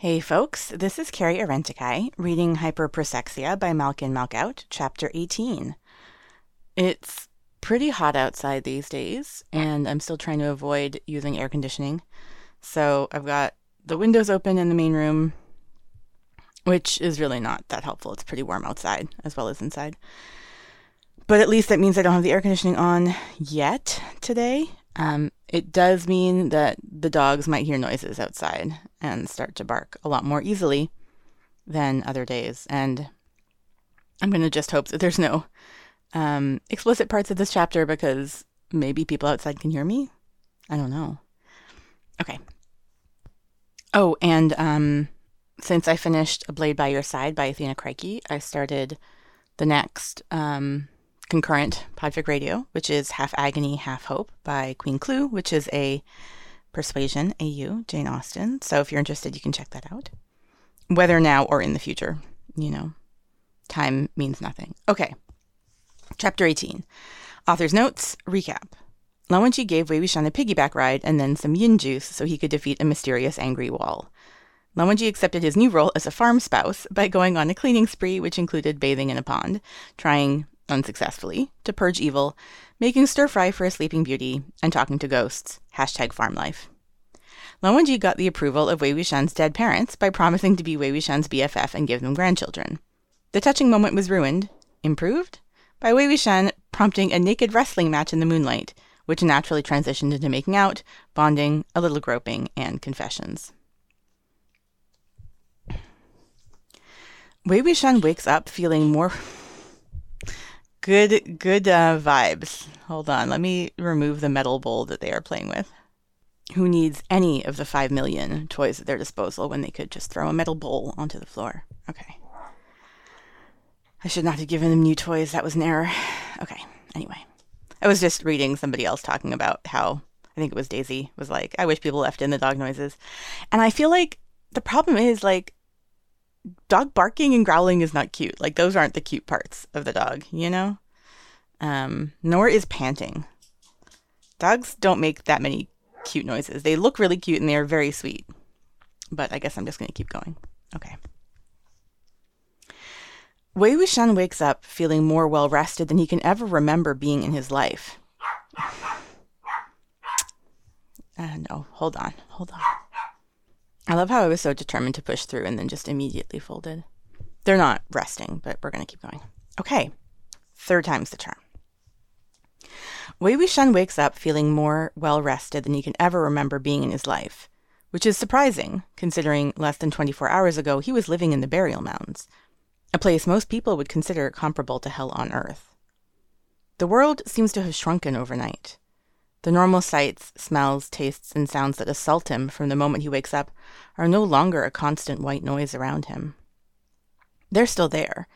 Hey folks, this is Carrie Arentikai reading Hyperprosexia by Malkin Malkout, Chapter 18. It's pretty hot outside these days, and I'm still trying to avoid using air conditioning. So I've got the windows open in the main room, which is really not that helpful. It's pretty warm outside as well as inside. But at least that means I don't have the air conditioning on yet today. Um, it does mean that the dogs might hear noises outside and start to bark a lot more easily than other days. And I'm going to just hope that there's no um, explicit parts of this chapter because maybe people outside can hear me. I don't know. Okay. Oh, and um, since I finished A Blade by Your Side by Athena Crikey, I started the next um, concurrent Podfic Radio, which is Half Agony, Half Hope by Queen Clue, which is a Persuasion AU, Jane Austen. So if you're interested, you can check that out. Whether now or in the future, you know, time means nothing. Okay. Chapter 18. Author's notes, recap. Lan Wangji gave Wei Wuxian a piggyback ride and then some yin juice so he could defeat a mysterious angry wall. Lan Wangji accepted his new role as a farm spouse by going on a cleaning spree, which included bathing in a pond, trying unsuccessfully, to purge evil, making stir fry for a sleeping beauty, and talking to ghosts. Hashtag farm life. Lan Wangji got the approval of Wei Wuxian's dead parents by promising to be Wei Wuxian's BFF and give them grandchildren. The touching moment was ruined, improved, by Wei Wuxian prompting a naked wrestling match in the moonlight, which naturally transitioned into making out, bonding, a little groping, and confessions. Wei Wuxian wakes up feeling more Good, good uh, vibes. Hold on, let me remove the metal bowl that they are playing with. Who needs any of the five million toys at their disposal when they could just throw a metal bowl onto the floor? Okay. I should not have given them new toys. That was an error. Okay. Anyway, I was just reading somebody else talking about how I think it was Daisy was like, I wish people left in the dog noises. And I feel like the problem is like dog barking and growling is not cute. Like those aren't the cute parts of the dog, you know? Um, nor is panting. Dogs don't make that many cute noises. They look really cute and they are very sweet. But I guess I'm just going to keep going. Okay. Wei Wuxian wakes up feeling more well rested than he can ever remember being in his life. Uh, no, hold on, hold on. I love how I was so determined to push through and then just immediately folded. They're not resting, but we're going to keep going. Okay, third time's the charm. Wei Wuxian wakes up feeling more well rested than he can ever remember being in his life, which is surprising, considering less than 24 hours ago he was living in the burial mounds, a place most people would consider comparable to hell on earth. The world seems to have shrunken overnight. The normal sights, smells, tastes, and sounds that assault him from the moment he wakes up are no longer a constant white noise around him. They're still there,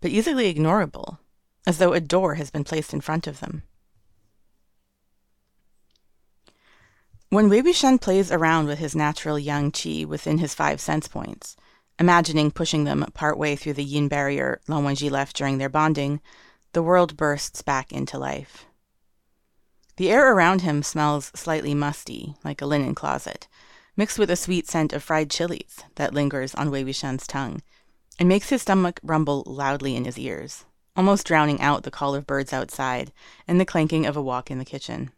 but easily ignorable, as though a door has been placed in front of them. When Wei Wuxian plays around with his natural yang qi within his five sense points, imagining pushing them partway through the yin barrier Lan Wangji left during their bonding, the world bursts back into life. The air around him smells slightly musty, like a linen closet, mixed with a sweet scent of fried chilies that lingers on Wei Wuxian's tongue, and makes his stomach rumble loudly in his ears, almost drowning out the call of birds outside and the clanking of a walk in the kitchen.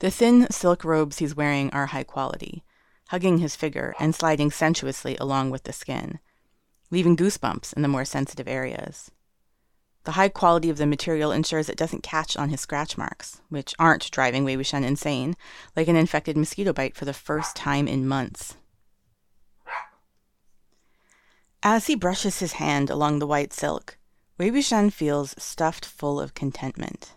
The thin silk robes he's wearing are high quality, hugging his figure and sliding sensuously along with the skin, leaving goosebumps in the more sensitive areas. The high quality of the material ensures it doesn't catch on his scratch marks, which aren't driving Wei Wuxian insane, like an infected mosquito bite for the first time in months. As he brushes his hand along the white silk, Wei Wuxian feels stuffed full of contentment.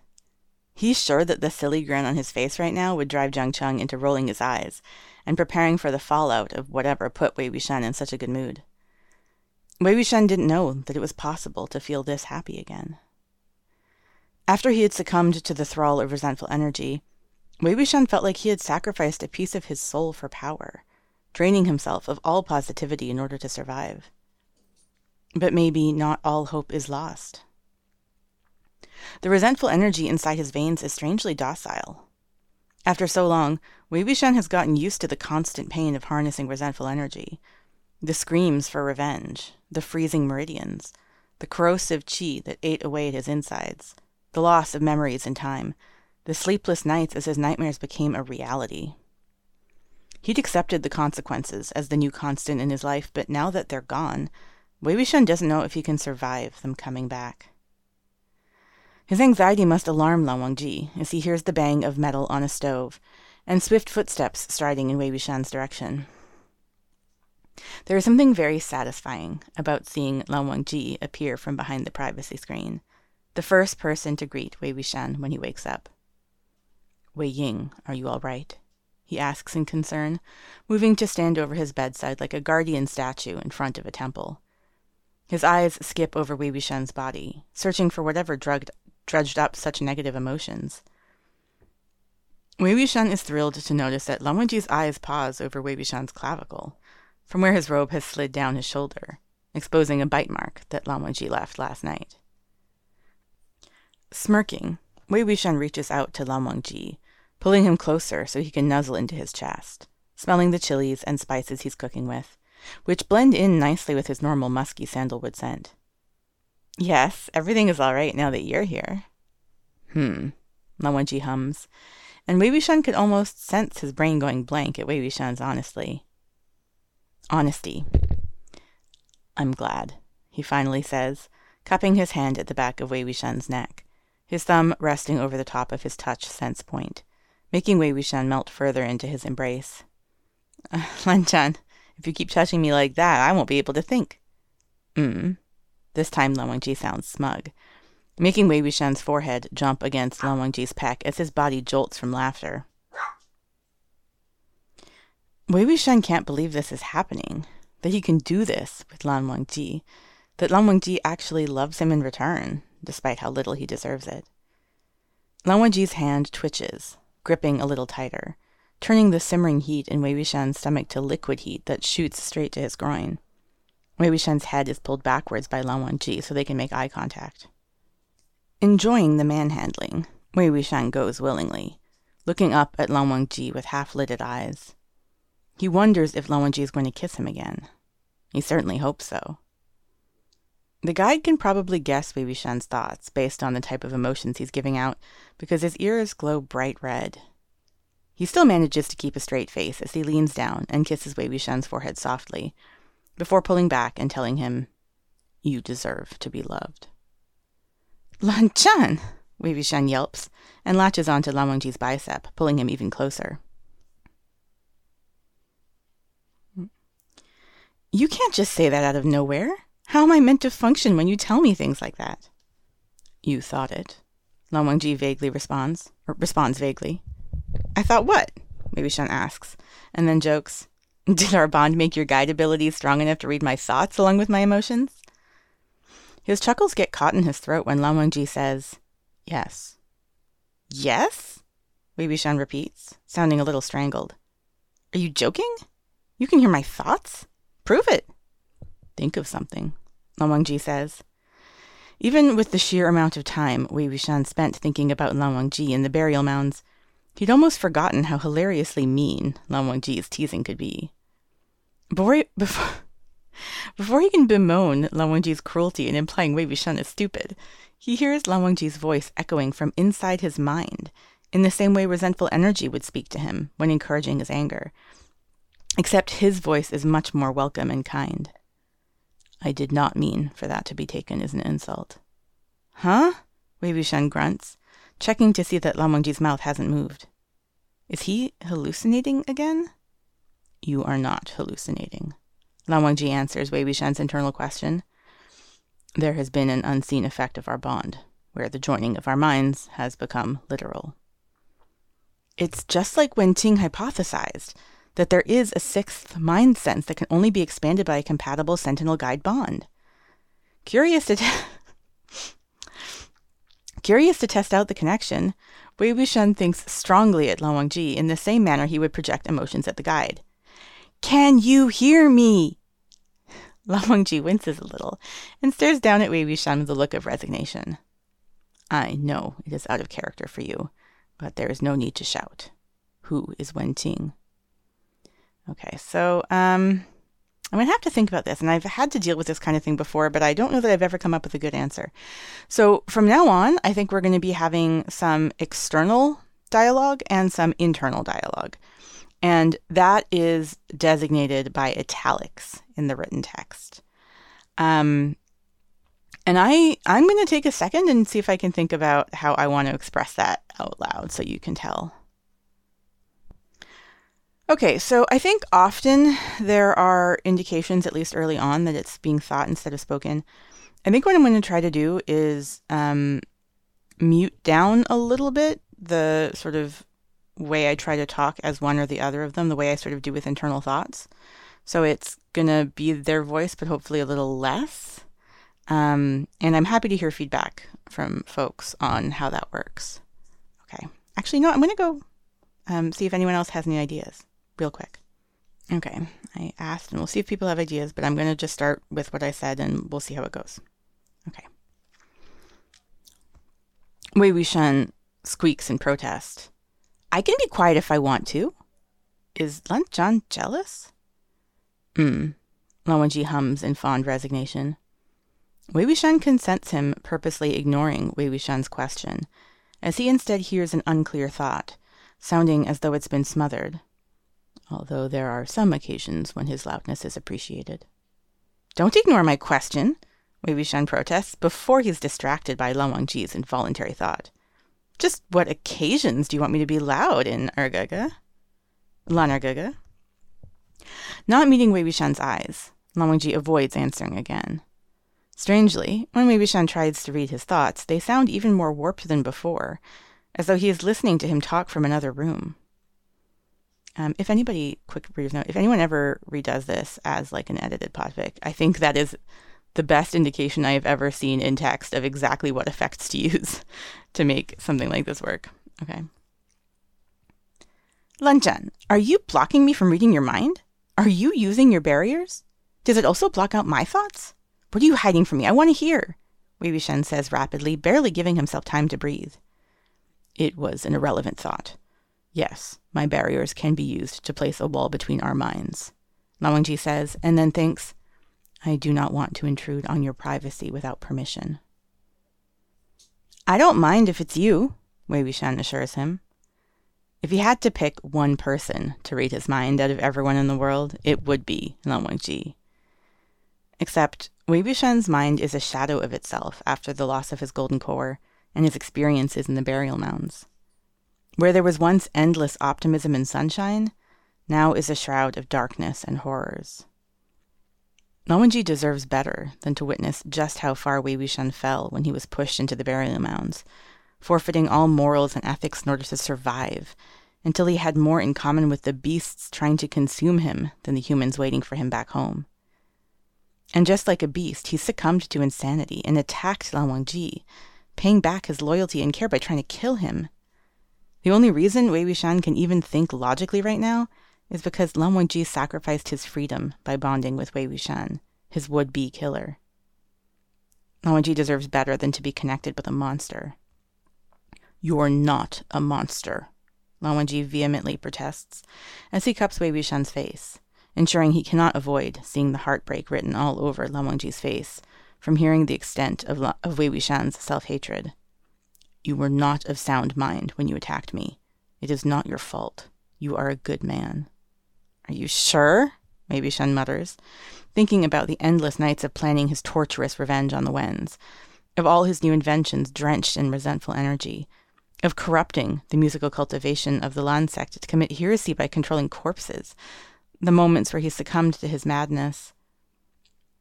He's sure that the silly grin on his face right now would drive Jiang Cheng into rolling his eyes and preparing for the fallout of whatever put Wei Wuxian in such a good mood. Wei Wuxian didn't know that it was possible to feel this happy again. After he had succumbed to the thrall of resentful energy, Wei Wuxian felt like he had sacrificed a piece of his soul for power, draining himself of all positivity in order to survive. But maybe not all hope is lost. The resentful energy inside his veins is strangely docile. After so long, Wei Wuxian has gotten used to the constant pain of harnessing resentful energy. The screams for revenge, the freezing meridians, the corrosive chi that ate away at his insides, the loss of memories and time, the sleepless nights as his nightmares became a reality. He'd accepted the consequences as the new constant in his life, but now that they're gone, Wei Wuxian doesn't know if he can survive them coming back. His anxiety must alarm Lan Wangji as he hears the bang of metal on a stove and swift footsteps striding in Wei Wuxian's direction. There is something very satisfying about seeing Lan Wangji appear from behind the privacy screen, the first person to greet Wei Wuxian when he wakes up. Wei Ying, are you all right? he asks in concern, moving to stand over his bedside like a guardian statue in front of a temple. His eyes skip over Wei Wuxian's body, searching for whatever drugged dredged up such negative emotions. Wei Wuxian is thrilled to notice that Lan Wangji's eyes pause over Wei Wuxian's clavicle, from where his robe has slid down his shoulder, exposing a bite mark that Lan Wangji left last night. Smirking, Wei Wuxian reaches out to Lan Wangji, pulling him closer so he can nuzzle into his chest, smelling the chilies and spices he's cooking with, which blend in nicely with his normal musky sandalwood scent. Yes, everything is all right now that you're here. Hmm, Lan Wangji hums, and Wei Wuxian could almost sense his brain going blank at Wei Wuxian's honestly. Honesty. I'm glad, he finally says, cupping his hand at the back of Wei Wuxian's neck, his thumb resting over the top of his touch sense point, making Wei Wuxian melt further into his embrace. Lan Zhan, if you keep touching me like that, I won't be able to think. Hmm. This time Lan Wangji sounds smug, making Wei Wuxian's forehead jump against Lan Wangji's pec as his body jolts from laughter. Wei Wuxian can't believe this is happening, that he can do this with Lan Wangji, that Lan Wangji actually loves him in return, despite how little he deserves it. Lan Wangji's hand twitches, gripping a little tighter, turning the simmering heat in Wei Wuxian's stomach to liquid heat that shoots straight to his groin. Wei Wuxian's head is pulled backwards by Lan Wangji so they can make eye contact. Enjoying the manhandling, Wei Wuxian goes willingly, looking up at Lan Wangji with half-lidded eyes. He wonders if Lan Wangji is going to kiss him again. He certainly hopes so. The guide can probably guess Wei Wuxian's thoughts based on the type of emotions he's giving out because his ears glow bright red. He still manages to keep a straight face as he leans down and kisses Wei Wuxian's forehead softly, before pulling back and telling him, You deserve to be loved. Lan Zhan! Wei yelps and latches onto Lan Wangji's bicep, pulling him even closer. You can't just say that out of nowhere. How am I meant to function when you tell me things like that? You thought it. Lan Wangji vaguely responds, or responds vaguely. I thought what? Wei Wuxian asks, and then jokes. Did our bond make your guide abilities strong enough to read my thoughts along with my emotions? His chuckles get caught in his throat when Lan Wangji says, Yes. Yes? Wei Wuxian repeats, sounding a little strangled. Are you joking? You can hear my thoughts? Prove it. Think of something, Lan Wangji says. Even with the sheer amount of time Wei Wuxian spent thinking about Lan Wangji in the burial mounds, He'd almost forgotten how hilariously mean Lan Wangji's teasing could be. Before before, before he can bemoan Lan Wangji's cruelty and implying Wei Wuxian is stupid, he hears Lan Wangji's voice echoing from inside his mind, in the same way resentful energy would speak to him when encouraging his anger. Except his voice is much more welcome and kind. I did not mean for that to be taken as an insult. Huh? Wei Wuxian grunts, checking to see that Lan Wangji's mouth hasn't moved. Is he hallucinating again? You are not hallucinating. Lan Wangji answers Wei Wuxian's internal question. There has been an unseen effect of our bond, where the joining of our minds has become literal. It's just like when Qing hypothesized that there is a sixth mind sense that can only be expanded by a compatible sentinel guide bond. Curious to, t- Curious to test out the connection, Wei Wuxian thinks strongly at Lan Wangji in the same manner he would project emotions at the guide. Can you hear me? Lan Wangji winces a little and stares down at Wei Wuxian with a look of resignation. I know it is out of character for you, but there is no need to shout. who is Wen Qing? Okay, so um, I'm going to have to think about this. And I've had to deal with this kind of thing before, but I don't know that I've ever come up with a good answer. So from now on, I think we're going to be having some external dialogue and some internal dialogue. And that is designated by italics in the written text. Um, and I, I'm going to take a second and see if I can think about how I want to express that out loud so you can tell. Okay, so I think often there are indications, at least early on, that it's being thought instead of spoken. I think what I'm going to try to do is um, mute down a little bit the sort of way I try to talk as one or the other of them, the way I sort of do with internal thoughts. So it's going to be their voice, but hopefully a little less. Um, and I'm happy to hear feedback from folks on how that works. Okay. Actually, no, I'm going to go um, see if anyone else has any ideas real quick. Okay. I asked, and we'll see if people have ideas, but I'm going to just start with what I said and we'll see how it goes. Okay. Wei Wuxian squeaks in protest. I can be quiet if I want to. Is Lan Zhan jealous? Hmm. Lan Wangji hums in fond resignation. Wei Wuxian consents him, purposely ignoring Wei Wuxian's question, as he instead hears an unclear thought, sounding as though it's been smothered, although there are some occasions when his loudness is appreciated. Don't ignore my question, Wei Wuxian protests, before he's distracted by Lan Wangji's involuntary thought. Just what occasions do you want me to be loud in, Er-gege? Lan Er-gege? Not meeting Wei Wuxian's eyes, Lan Wangji avoids answering again. Strangely, when Wei Wuxian tries to read his thoughts, they sound even more warped than before, as though he is listening to him talk from another room. Um, if anybody, quick reader's note, if anyone ever redoes this as like an edited podfic, I think that is the best indication I have ever seen in text of exactly what effects to use to make something like this work. Okay. Lan Zhan, are you blocking me from reading your mind? Are you using your barriers? Does it also block out my thoughts? What are you hiding from me? I want to hear, Wei Wuxian says rapidly, barely giving himself time to breathe. It was an irrelevant thought. Yes, my barriers can be used to place a wall between our minds. Lan Wangji says, and then thinks, I do not want to intrude on your privacy without permission. I don't mind if it's you, Wei Wuxian assures him. If he had to pick one person to read his mind out of everyone in the world, it would be Lan. Except Wei Wuxian's mind is a shadow of itself after the loss of his golden core and his experiences in the burial mounds. Where there was once endless optimism and sunshine, now is a shroud of darkness and horrors. Lan deserves better than to witness just how far Wei Wuxian fell when he was pushed into the burial mounds, forfeiting all morals and ethics in order to survive, until he had more in common with the beasts trying to consume him than the humans waiting for him back home. And just like a beast, he succumbed to insanity and attacked Lan Wangji, paying back his loyalty and care by trying to kill him. The only reason Wei Wuxian can even think logically right now is because Lan Wangji sacrificed his freedom by bonding with Wei Wuxian, his would-be killer. Lan Wangji deserves better than to be connected with a monster. You're not a monster, Lan Wangji vehemently protests as he cups Wei Wuxian's face ensuring he cannot avoid seeing the heartbreak written all over Lan Wangji's face from hearing the extent of, La- of Wei Wuxian's self-hatred. You were not of sound mind when you attacked me. It is not your fault. You are a good man. Are you sure? Wei Wuxian mutters, thinking about the endless nights of planning his torturous revenge on the Wens, of all his new inventions drenched in resentful energy, of corrupting the musical cultivation of the Lan sect to commit heresy by controlling corpses, the moments where he succumbed to his madness.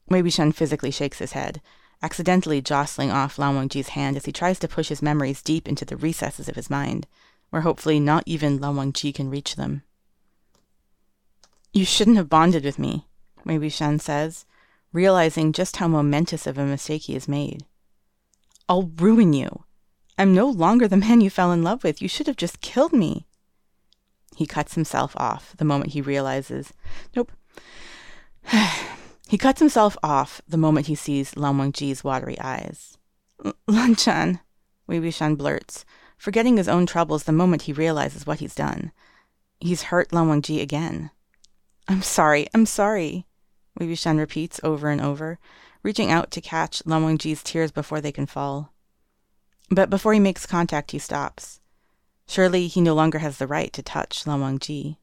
Wei physically shakes his head, accidentally jostling off Lan Wangji's hand as he tries to push his memories deep into the recesses of his mind, where hopefully not even Lan Wangji can reach them. You shouldn't have bonded with me, Wei Wuxian says, realizing just how momentous of a mistake he has made. I'll ruin you. I'm no longer the man you fell in love with. You should have just killed me. He cuts himself off the moment he realizes. Nope. He cuts himself off the moment he sees Lan Wangji's watery eyes. Lan Wei Wuxian blurts, forgetting his own troubles the moment he realizes what he's done. He's hurt Lan Wangji again. I'm sorry, I'm sorry, Wei repeats over and over, reaching out to catch Lan Wangji's tears before they can fall. But before he makes contact, he stops. Surely he no longer has the right to touch Lan Wangji.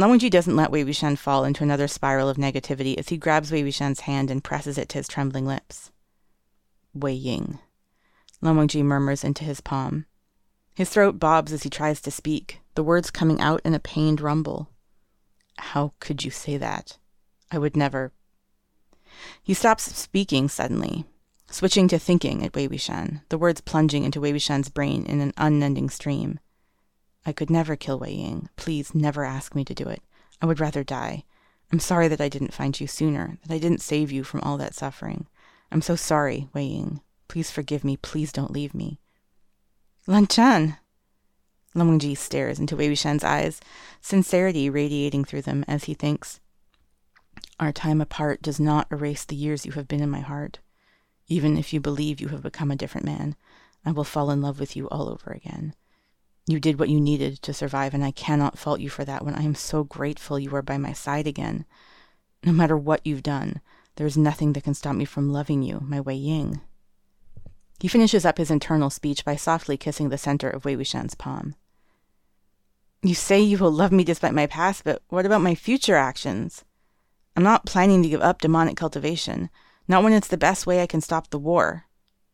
Lan Wangji doesn't let Wei Wuxian fall into another spiral of negativity as he grabs Wei Wuxian's hand and presses it to his trembling lips. Wei Ying. Lan Wangji murmurs into his palm. His throat bobs as he tries to speak, the words coming out in a pained rumble. How could you say that? I would never. He stops speaking suddenly, switching to thinking at Wei Wuxian, the words plunging into Wei Wuxian's brain in an unending stream. I could never kill Wei Ying. Please never ask me to do it. I would rather die. I'm sorry that I didn't find you sooner, that I didn't save you from all that suffering. I'm so sorry, Wei Ying. Please forgive me. Please don't leave me. Lan Zhan! Lan Wangji stares into Wei Wuxian's eyes, sincerity radiating through them as he thinks, Our time apart does not erase the years you have been in my heart. Even if you believe you have become a different man, I will fall in love with you all over again. You did what you needed to survive, and I cannot fault you for that when I am so grateful you are by my side again. No matter what you've done, there is nothing that can stop me from loving you, my Wei Ying. He finishes up his internal speech by softly kissing the center of Wei Wuxian's palm. You say you will love me despite my past, but what about my future actions? I'm not planning to give up demonic cultivation, not when it's the best way I can stop the war,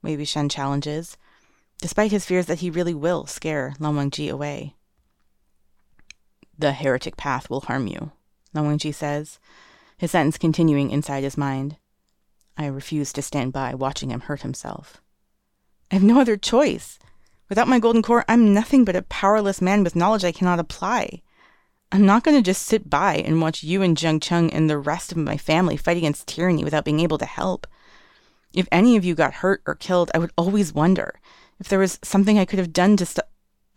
Wei Wuxian challenges, despite his fears that he really will scare Lan Wangji away. The heretic path will harm you, Lan Wangji says, his sentence continuing inside his mind. I refuse to stand by watching him hurt himself. I have no other choice. Without my golden core, I'm nothing but a powerless man with knowledge I cannot apply. I'm not going to just sit by and watch you and Jiang Cheng and the rest of my family fight against tyranny without being able to help. If any of you got hurt or killed, I would always wonder if there was something I could have done to stop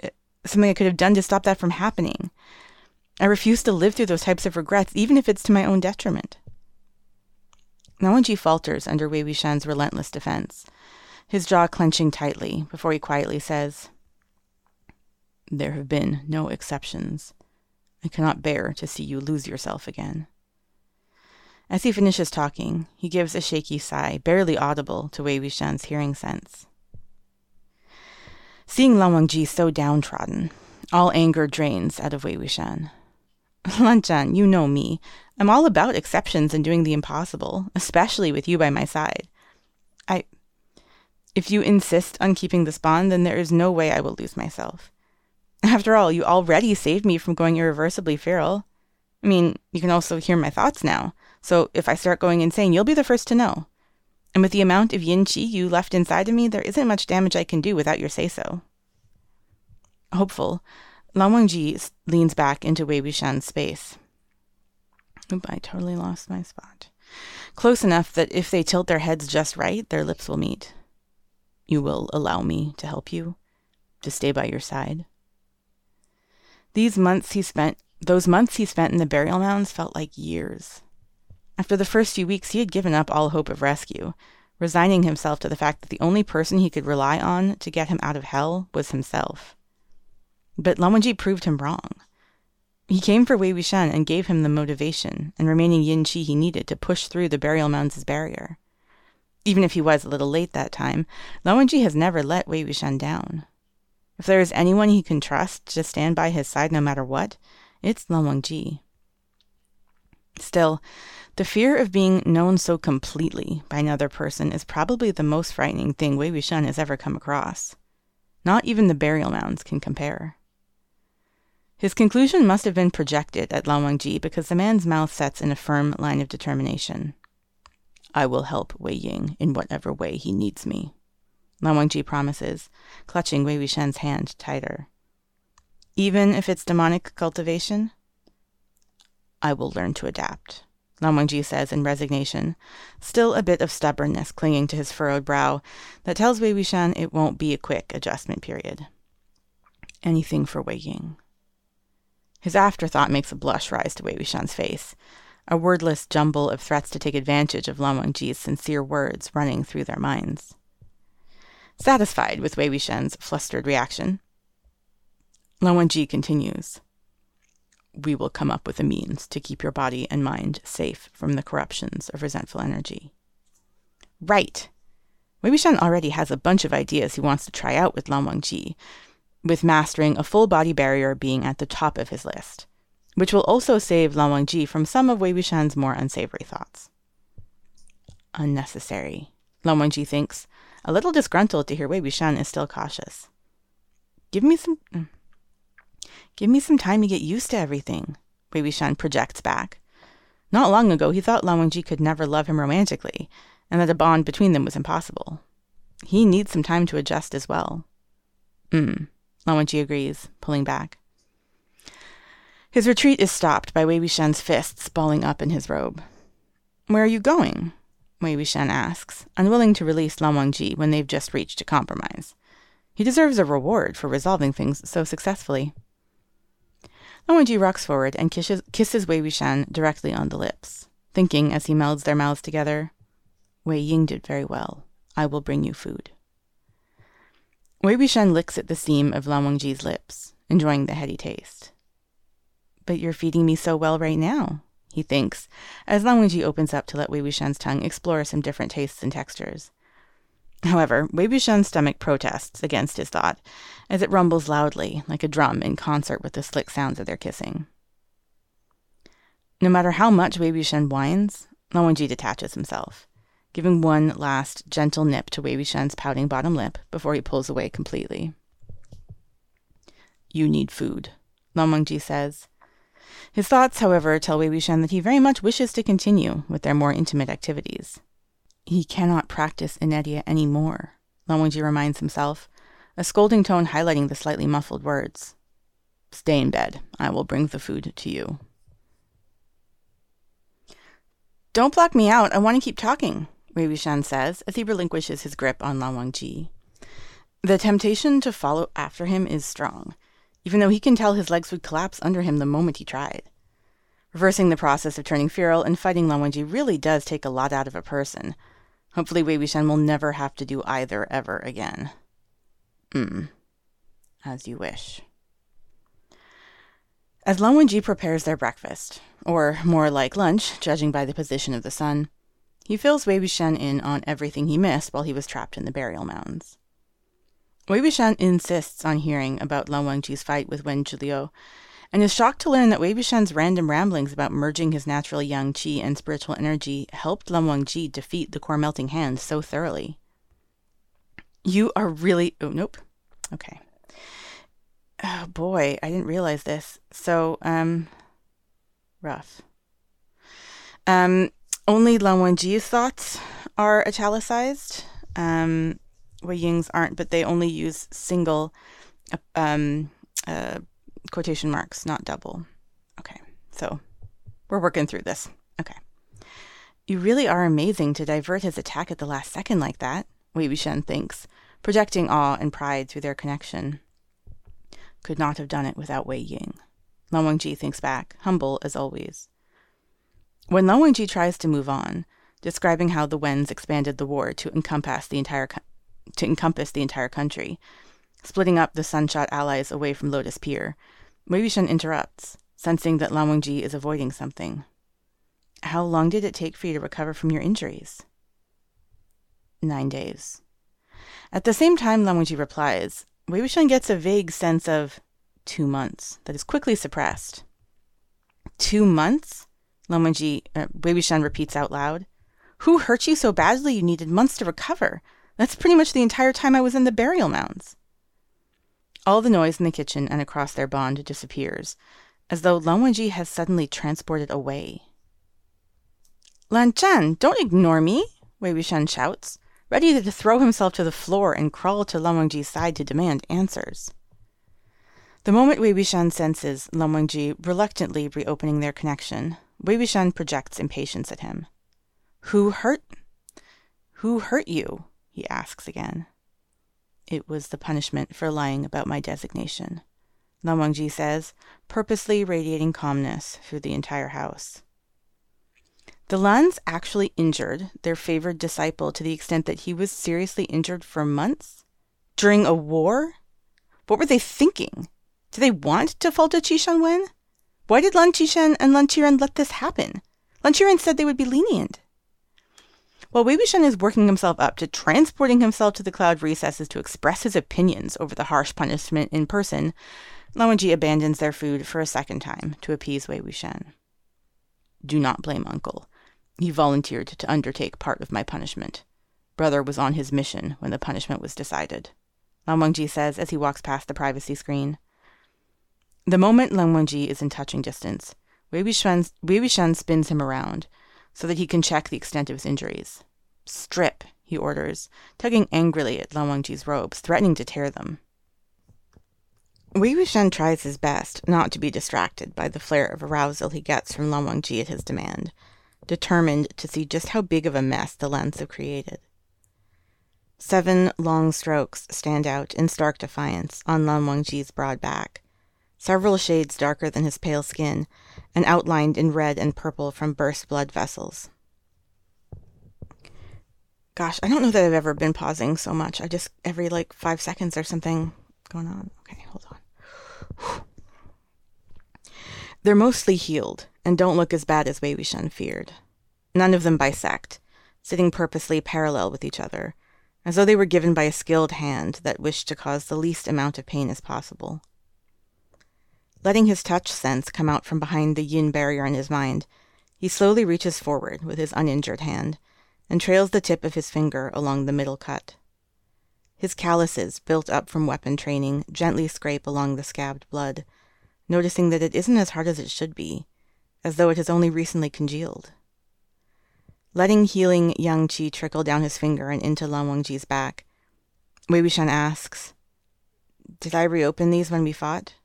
eh, something I could have done to stop that from happening. I refuse to live through those types of regrets, even if it's to my own detriment. Lan Wangji falters under Wei Wuxian's relentless defense, his jaw clenching tightly before he quietly says, There have been no exceptions. I cannot bear to see you lose yourself again. As he finishes talking, he gives a shaky sigh, barely audible to Wei Wuxian's hearing sense. Seeing Lan Wangji so downtrodden, all anger drains out of Wei Wuxian. Lan Zhan, you know me. I'm all about exceptions and doing the impossible, especially with you by my side. I. If you insist on keeping this bond, then there is no way I will lose myself. After all, you already saved me from going irreversibly feral. I mean, you can also hear my thoughts now, so if I start going insane, you'll be the first to know. And with the amount of yin qi you left inside of me, there isn't much damage I can do without your say so. Hopeful, Lan Wangji leans back into Wei Wuxian's space. Oop, I totally lost my spot. Close enough that if they tilt their heads just right, their lips will meet. You will allow me to help you, to stay by your side. These months he spent, those months he spent in the burial mounds felt like years. After the first few weeks, he had given up all hope of rescue, resigning himself to the fact that the only person he could rely on to get him out of hell was himself. But Lan Wangji proved him wrong. He came for Wei Wuxian and gave him the motivation and remaining yin qi he needed to push through the burial mounds' barrier. Even if he was a little late that time, Lan Wangji has never let Wei Wuxian down. If there is anyone he can trust to stand by his side no matter what, it's Lan. Still, the fear of being known so completely by another person is probably the most frightening thing Wei Wuxian has ever come across. Not even the burial mounds can compare. His conclusion must have been projected at Lan Wangji because the man's mouth sets in a firm line of determination. I will help Wei Ying in whatever way he needs me. Lan Wangji promises, clutching Wei Wuxian's hand tighter. Even if it's demonic cultivation? I will learn to adapt. Lan Wangji says in resignation, still a bit of stubbornness clinging to his furrowed brow that tells Wei Wuxian it won't be a quick adjustment period. Anything for Wei Ying. His afterthought makes a blush rise to Wei Wuxian's face, a wordless jumble of threats to take advantage of Lan Wangji's sincere words running through their minds. Satisfied with Wei Wuxian's flustered reaction, Lan Wangji continues. We will come up with a means to keep your body and mind safe from the corruptions of resentful energy. Right. Wei Wuxian already has a bunch of ideas he wants to try out with Lan with mastering a full body barrier being at the top of his list, which will also save Lan from some of Wei Wuxian's more unsavory thoughts. Unnecessary, Lan thinks, a little disgruntled to hear Wei Wuxian is still cautious. Give me some. Mm. Give me some time to get used to everything, Wei Wuxian projects back. Not long ago, he thought Lan Wangji could never love him romantically, and that a bond between them was impossible. He needs some time to adjust as well. Hmm, Lan Wangji agrees, pulling back. His retreat is stopped by Wei Wuxian's fists balling up in his robe. Where are you going? Wei Wuxian asks, unwilling to release Lan Wangji when they've just reached a compromise. He deserves a reward for resolving things so successfully. Wangji rocks forward and kisses, kisses Wei Wuxian directly on the lips, thinking as he melds their mouths together, Wei Ying did very well. I will bring you food. Wei Wuxian licks at the seam of Lan Wangji's lips, enjoying the heady taste. But you're feeding me so well right now, he thinks, as Lan Wangji opens up to let Wei Wuxian's tongue explore some different tastes and textures. However, Wei Wuxian's stomach protests against his thought, as it rumbles loudly, like a drum in concert with the slick sounds of their kissing. No matter how much Wei Wuxian whines, Lan Wangji detaches himself giving one last gentle nip to Wei Wuxian's pouting bottom lip before he pulls away completely. You need food, Lan Wangji says. His thoughts, however, tell Wei Wuxian that he very much wishes to continue with their more intimate activities. He cannot practice Inedia any more, Lan reminds himself, a scolding tone highlighting the slightly muffled words. Stay in bed. I will bring the food to you. Don't block me out. I want to keep talking, Wei says as he relinquishes his grip on Lan. The temptation to follow after him is strong, even though he can tell his legs would collapse under him the moment he tried. Reversing the process of turning feral and fighting Lan really does take a lot out of a person. Hopefully Wei Wuxian will never have to do either ever again. Hmm. As you wish. As Lan Wangji prepares their breakfast, or more like lunch, judging by the position of the sun, he fills Wei Wuxian in on everything he missed while he was trapped in the burial mounds. Wei Wuxian insists on hearing about Lan Wangji's fight with Wen Zhuliu, and is shocked to learn that Wei Wuxian's random ramblings about merging his natural yang qi and spiritual energy helped Lan Wangji defeat the core melting hand so thoroughly. You are really. Oh, nope. Okay. Oh boy, I didn't realize this. So, um, rough. Um, only Lan Wangji's thoughts are italicized. Um, Wei Ying's aren't, but they only use single um, uh, quotation marks, not double. Okay, so we're working through this. Okay. You really are amazing to divert his attack at the last second like that, Wei Wuxian thinks, projecting awe and pride through their connection. Could not have done it without Wei Ying. Lan Wangji thinks back, humble as always. When Lan Wangji tries to move on, describing how the Wens expanded the war to encompass the entire to encompass the entire country, splitting up the Sunshot allies away from Lotus Pier, Wei interrupts, sensing that Lan Wangji is avoiding something. How long did it take for you to recover from your injuries? Nine days. At the same time Lan Wangji replies, Wei Wuxian gets a vague sense of two months that is quickly suppressed. Two months? Lan Wangji, uh, Wei Wuxian repeats out loud. Who hurt you so badly you needed months to recover? That's pretty much the entire time I was in the burial mounds. All the noise in the kitchen and across their bond disappears, as though Lan Wangji has suddenly transported away. Lan Zhan, don't ignore me, Wei Wuxian shouts, ready to throw himself to the floor and crawl to Lan Wangji's side to demand answers. The moment Wei Wuxian senses Lan Wangji reluctantly reopening their connection, Wei Wuxian projects impatience at him. Who hurt? Who hurt you? he asks again. It was the punishment for lying about my designation, Lan Wangji says, purposely radiating calmness through the entire house. The Lans actually injured their favored disciple to the extent that he was seriously injured for months? During a war? What were they thinking? Did they want to fall to Qishan Wen? Why did Lan Xichen and Lan Qiren let this happen? Lan Qiren said they would be lenient. While Wei Wuxian is working himself up to transporting himself to the cloud recesses to express his opinions over the harsh punishment in person, Lan Wangji abandons their food for a second time to appease Wei Wuxian. Do not blame uncle. He volunteered to undertake part of my punishment. Brother was on his mission when the punishment was decided. Lan Wangji says as he walks past the privacy screen. The moment Lan Wangji is in touching distance, Wei Wuxian, Wei Wuxian spins him around so that he can check the extent of his injuries. Strip, he orders, tugging angrily at Lan Wangji's robes, threatening to tear them. Wei Wuxian tries his best not to be distracted by the flare of arousal he gets from Lan Wangji at his demand, determined to see just how big of a mess the Lans have created. Seven long strokes stand out in stark defiance on Lan Wangji's broad back, several shades darker than his pale skin, and outlined in red and purple from burst blood vessels. Gosh, I don't know that I've ever been pausing so much. I just, every like five seconds, there's something going on. Okay, hold on. They're mostly healed and don't look as bad as Wei Wuxian feared. None of them bisect, sitting purposely parallel with each other, as though they were given by a skilled hand that wished to cause the least amount of pain as possible. Letting his touch sense come out from behind the yin barrier in his mind, he slowly reaches forward with his uninjured hand and trails the tip of his finger along the middle cut. His calluses, built up from weapon training, gently scrape along the scabbed blood, noticing that it isn't as hard as it should be, as though it has only recently congealed. Letting healing yang qi trickle down his finger and into Lan Wangji's back, Wei Wuxian asks, Did I reopen these when we fought?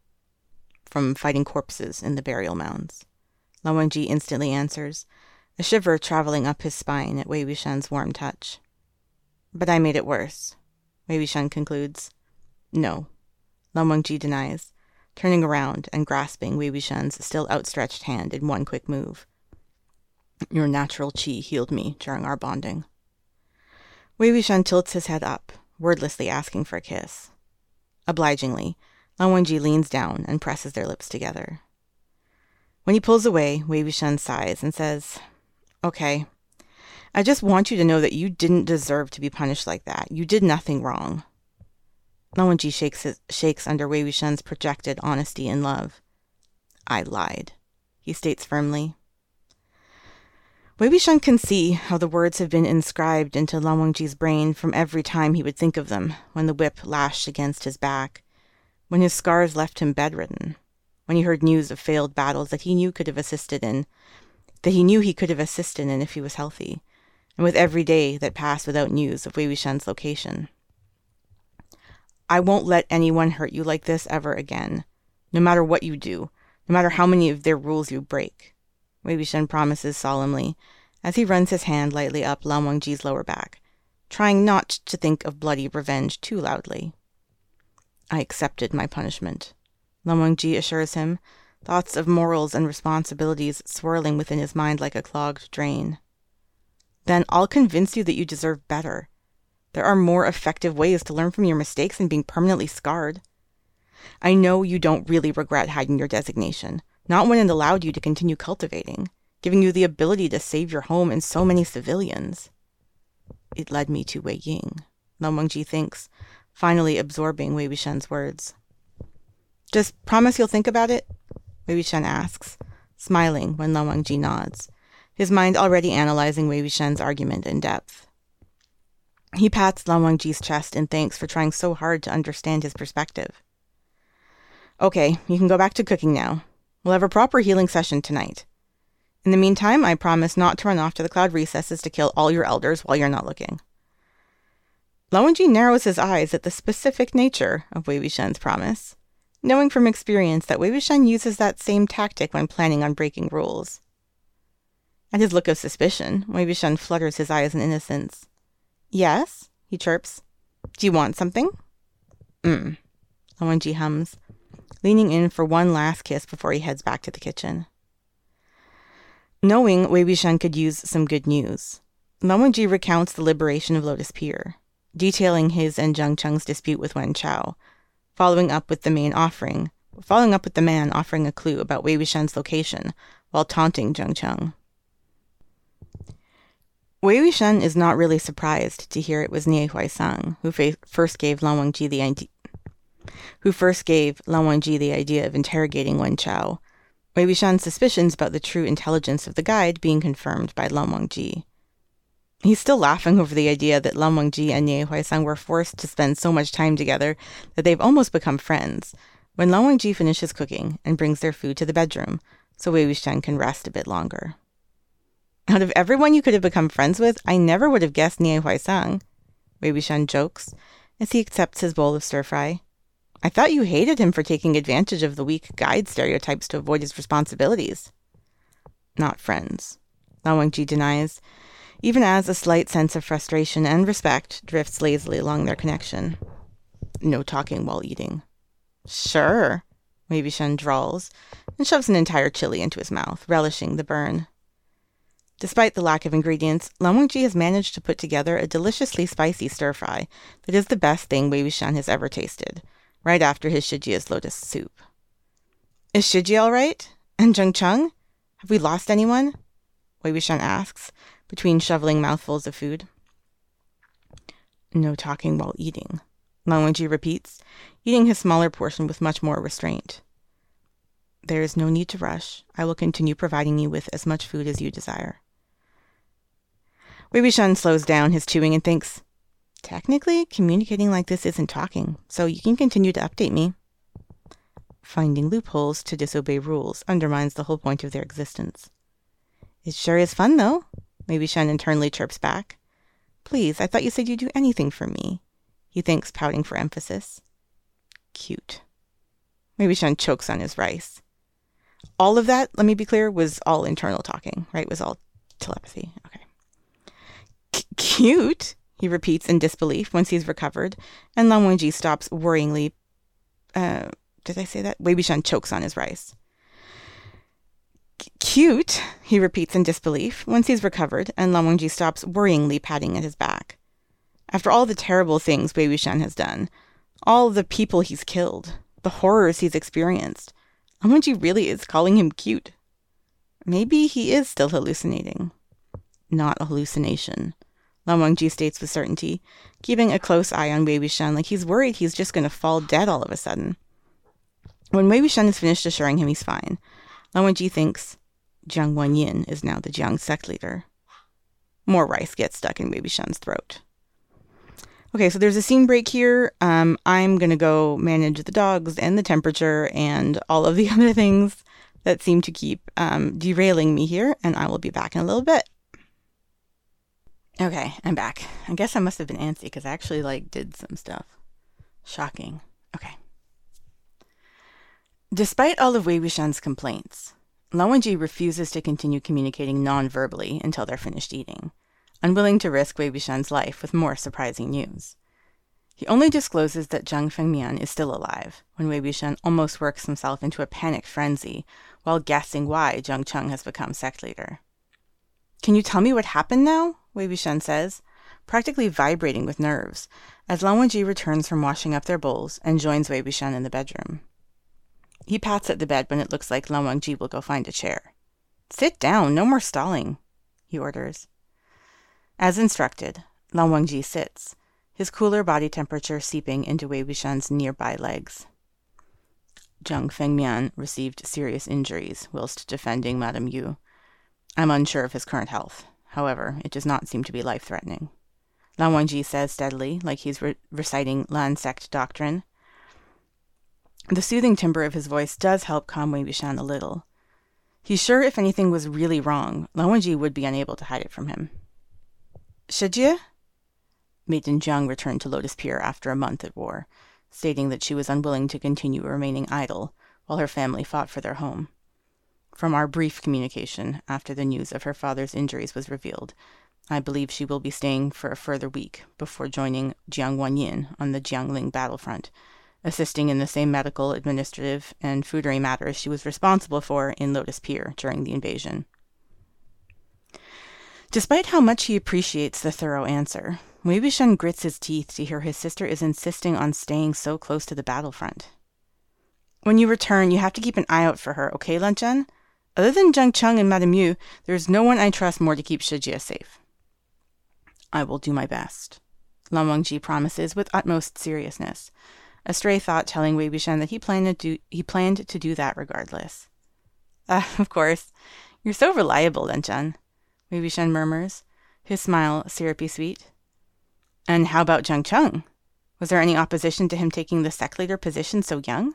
from fighting corpses in the burial mounds. Lan Wangji instantly answers, a shiver traveling up his spine at Wei Wuxian's warm touch. But I made it worse. Wei Wuxian concludes. No. Lan Wangji denies, turning around and grasping Wei Wuxian's still outstretched hand in one quick move. Your natural chi healed me during our bonding. Wei Wuxian tilts his head up, wordlessly asking for a kiss. Obligingly, Lan Wangji leans down and presses their lips together. When he pulls away, Wei Wuxian sighs and says, Okay, I just want you to know that you didn't deserve to be punished like that. You did nothing wrong. Lan Wangji shakes, his, shakes under Wei Wuxian's projected honesty and love. I lied, he states firmly. Wei Wuxian can see how the words have been inscribed into Lan brain from every time he would think of them when the whip lashed against his back when his scars left him bedridden, when he heard news of failed battles that he knew could have assisted in, that he knew he could have assisted in if he was healthy, and with every day that passed without news of Wei Wuxian's location. I won't let anyone hurt you like this ever again, no matter what you do, no matter how many of their rules you break. Wei Wuxian promises solemnly as he runs his hand lightly up Lan Wangji's lower back, trying not to think of bloody revenge too loudly. I accepted my punishment. Lan Wangji assures him, thoughts of morals and responsibilities swirling within his mind like a clogged drain. Then I'll convince you that you deserve better. There are more effective ways to learn from your mistakes than being permanently scarred. I know you don't really regret hiding your designation, not when it allowed you to continue cultivating, giving you the ability to save your home and so many civilians. It led me to Wei Ying, Lan Wangji thinks, finally absorbing Wei Wuxian's words. Just promise you'll think about it? Wei Wuxian asks, smiling when Lan Wangji nods, his mind already analyzing Wei Wuxian's argument in depth. He pats Lan Wangji's chest in thanks for trying so hard to understand his perspective. Okay, you can go back to cooking now. We'll have a proper healing session tonight. In the meantime, I promise not to run off to the cloud recesses to kill all your elders while you're not looking. Lan Wangji narrows his eyes at the specific nature of Wei Wuxian's promise, knowing from experience that Wei Wuxian uses that same tactic when planning on breaking rules. At his look of suspicion, Wei Wuxian flutters his eyes in innocence. Yes, he chirps. Do you want something? Mm, Lan hums, leaning in for one last kiss before he heads back to the kitchen. Knowing Wei Wuxian could use some good news, Lan recounts the liberation of Lotus Pier detailing his and Jiang Cheng's dispute with Wen Chao, following up with the main offering, following up with the man offering a clue about Wei Wuxian's location while taunting Jiang Cheng. Wei Wuxian is not really surprised to hear it was Nie Huaisang who fa- first gave Lan Wangji the idea who first gave Lan Wangji the idea of interrogating Wen Chao, Wei Wuxian's suspicions about the true intelligence of the guide being confirmed by Lan Wangji. He's still laughing over the idea that Lan Wangji and Nie Huaisang were forced to spend so much time together that they've almost become friends, when Lan Wangji finishes cooking and brings their food to the bedroom, so Wei Wuxian can rest a bit longer. Out of everyone you could have become friends with, I never would have guessed Nie Huaisang, Wei Wuxian jokes as he accepts his bowl of stir fry. I thought you hated him for taking advantage of the weak guide stereotypes to avoid his responsibilities. Not friends, Lan Wangji denies, even as a slight sense of frustration and respect drifts lazily along their connection. No talking while eating. Sure, Wei Wuxian drawls and shoves an entire chili into his mouth, relishing the burn. Despite the lack of ingredients, Lan Wangji has managed to put together a deliciously spicy stir fry that is the best thing Wei Wuxian has ever tasted, right after his Shijie's lotus soup. Is Shijie all right? And Jiang Cheng? Have we lost anyone? Wei Wuxian asks, between shoveling mouthfuls of food. No talking while eating, Lan Wangji repeats, eating his smaller portion with much more restraint. There is no need to rush. I will continue providing you with as much food as you desire. Wei Wuxian slows down his chewing and thinks, Technically, communicating like this isn't talking, so you can continue to update me. Finding loopholes to disobey rules undermines the whole point of their existence. It sure is fun, though, Wei Wuxian internally chirps back. Please, I thought you said you'd do anything for me, he thinks, pouting for emphasis. Cute. Maybe Wuxian chokes on his rice. All of that, let me be clear, was all internal talking, right? Was all telepathy. Okay cute, he repeats in disbelief once he's recovered, and Lan Wangji stops worryingly. Uh, did I say that? Wei Wuxian chokes on his rice. Cute, he repeats in disbelief once he's recovered, and Lan Wangji stops worryingly patting at his back. After all the terrible things Wei Wuxian has done, all the people he's killed, the horrors he's experienced, Lan Wangji really is calling him cute. Maybe he is still hallucinating. Not a hallucination. Lan Wangji states with certainty, keeping a close eye on Wei Wuxian like he's worried he's just going to fall dead all of a sudden. When Wei Wuxian is finished assuring him he's fine, Lan Wangji thinks Jiang Wanyin is now the Jiang sect leader. More rice gets stuck in Wei Wuxian's throat. Okay, so there's a scene break here. Um, I'm going to go manage the dogs and the temperature and all of the other things that seem to keep um, derailing me here, and I will be back in a little bit. Okay, I'm back. I guess I must have been antsy because I actually like did some stuff. Shocking. Okay. Despite all of Wei Wuxian's complaints, Lan Wangji refuses to continue communicating non-verbally until they're finished eating, unwilling to risk Wei Wuxian's life with more surprising news. He only discloses that Jiang Fengmian is still alive when Wei Wuxian almost works himself into a panic frenzy while guessing why Jiang Cheng has become sect leader. Can you tell me what happened now? Wei Wuxian says, practically vibrating with nerves, as Lan Wangji returns from washing up their bowls and joins Wei Wuxian in the bedroom. He pats at the bed when it looks like Lan Wangji will go find a chair. Sit down, no more stalling, he orders. As instructed, Lan Wangji sits, his cooler body temperature seeping into Wei Wuxian's nearby legs. Jiang Fengmian received serious injuries whilst defending Madame Yu. I'm unsure of his current health. However, it does not seem to be life threatening. Lan Wangji says steadily, like he's re- reciting Lan sect doctrine. The soothing timbre of his voice does help calm Wei Wuxian a little. He's sure if anything was really wrong, Lan Wangji would be unable to hide it from him. Shijie? Maiden Jiang returned to Lotus Pier after a month at war, stating that she was unwilling to continue remaining idle while her family fought for their home. From our brief communication after the news of her father's injuries was revealed, I believe she will be staying for a further week before joining Jiang Wanyin on the Jiangling battlefront, assisting in the same medical, administrative, and foodery matters she was responsible for in Lotus Pier during the invasion. Despite how much he appreciates the thorough answer, Wuxian grits his teeth to hear his sister is insisting on staying so close to the battlefront. When you return, you have to keep an eye out for her, okay, Lan Other than Jiang Cheng and Madame Yu, there is no one I trust more to keep Shijie safe. I will do my best, Lan Wangji promises with utmost seriousness, a stray thought telling Wei Wuxian that he planned to do, he planned to do that regardless. Ah, of course. You're so reliable, Lan Wei Wuxian murmurs, his smile syrupy sweet. And how about Jiang Cheng? Was there any opposition to him taking the sect leader position so young?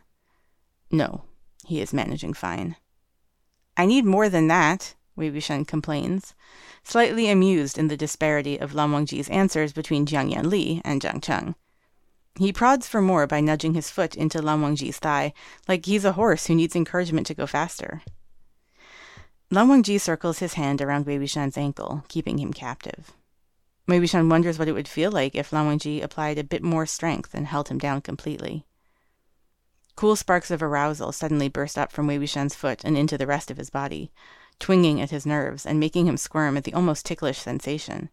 No, he is managing fine. I need more than that, Wei Wuxian complains, slightly amused in the disparity of Lan Wangji's answers between Jiang Yanli and Jiang Cheng. He prods for more by nudging his foot into Lan Wangji's thigh, like he's a horse who needs encouragement to go faster. Lan Wangji circles his hand around Wei Wuxian's ankle, keeping him captive. Wei Wuxian wonders what it would feel like if Lan Wangji applied a bit more strength and held him down completely. Cool sparks of arousal suddenly burst up from Wei Wuxian's foot and into the rest of his body, twinging at his nerves and making him squirm at the almost ticklish sensation.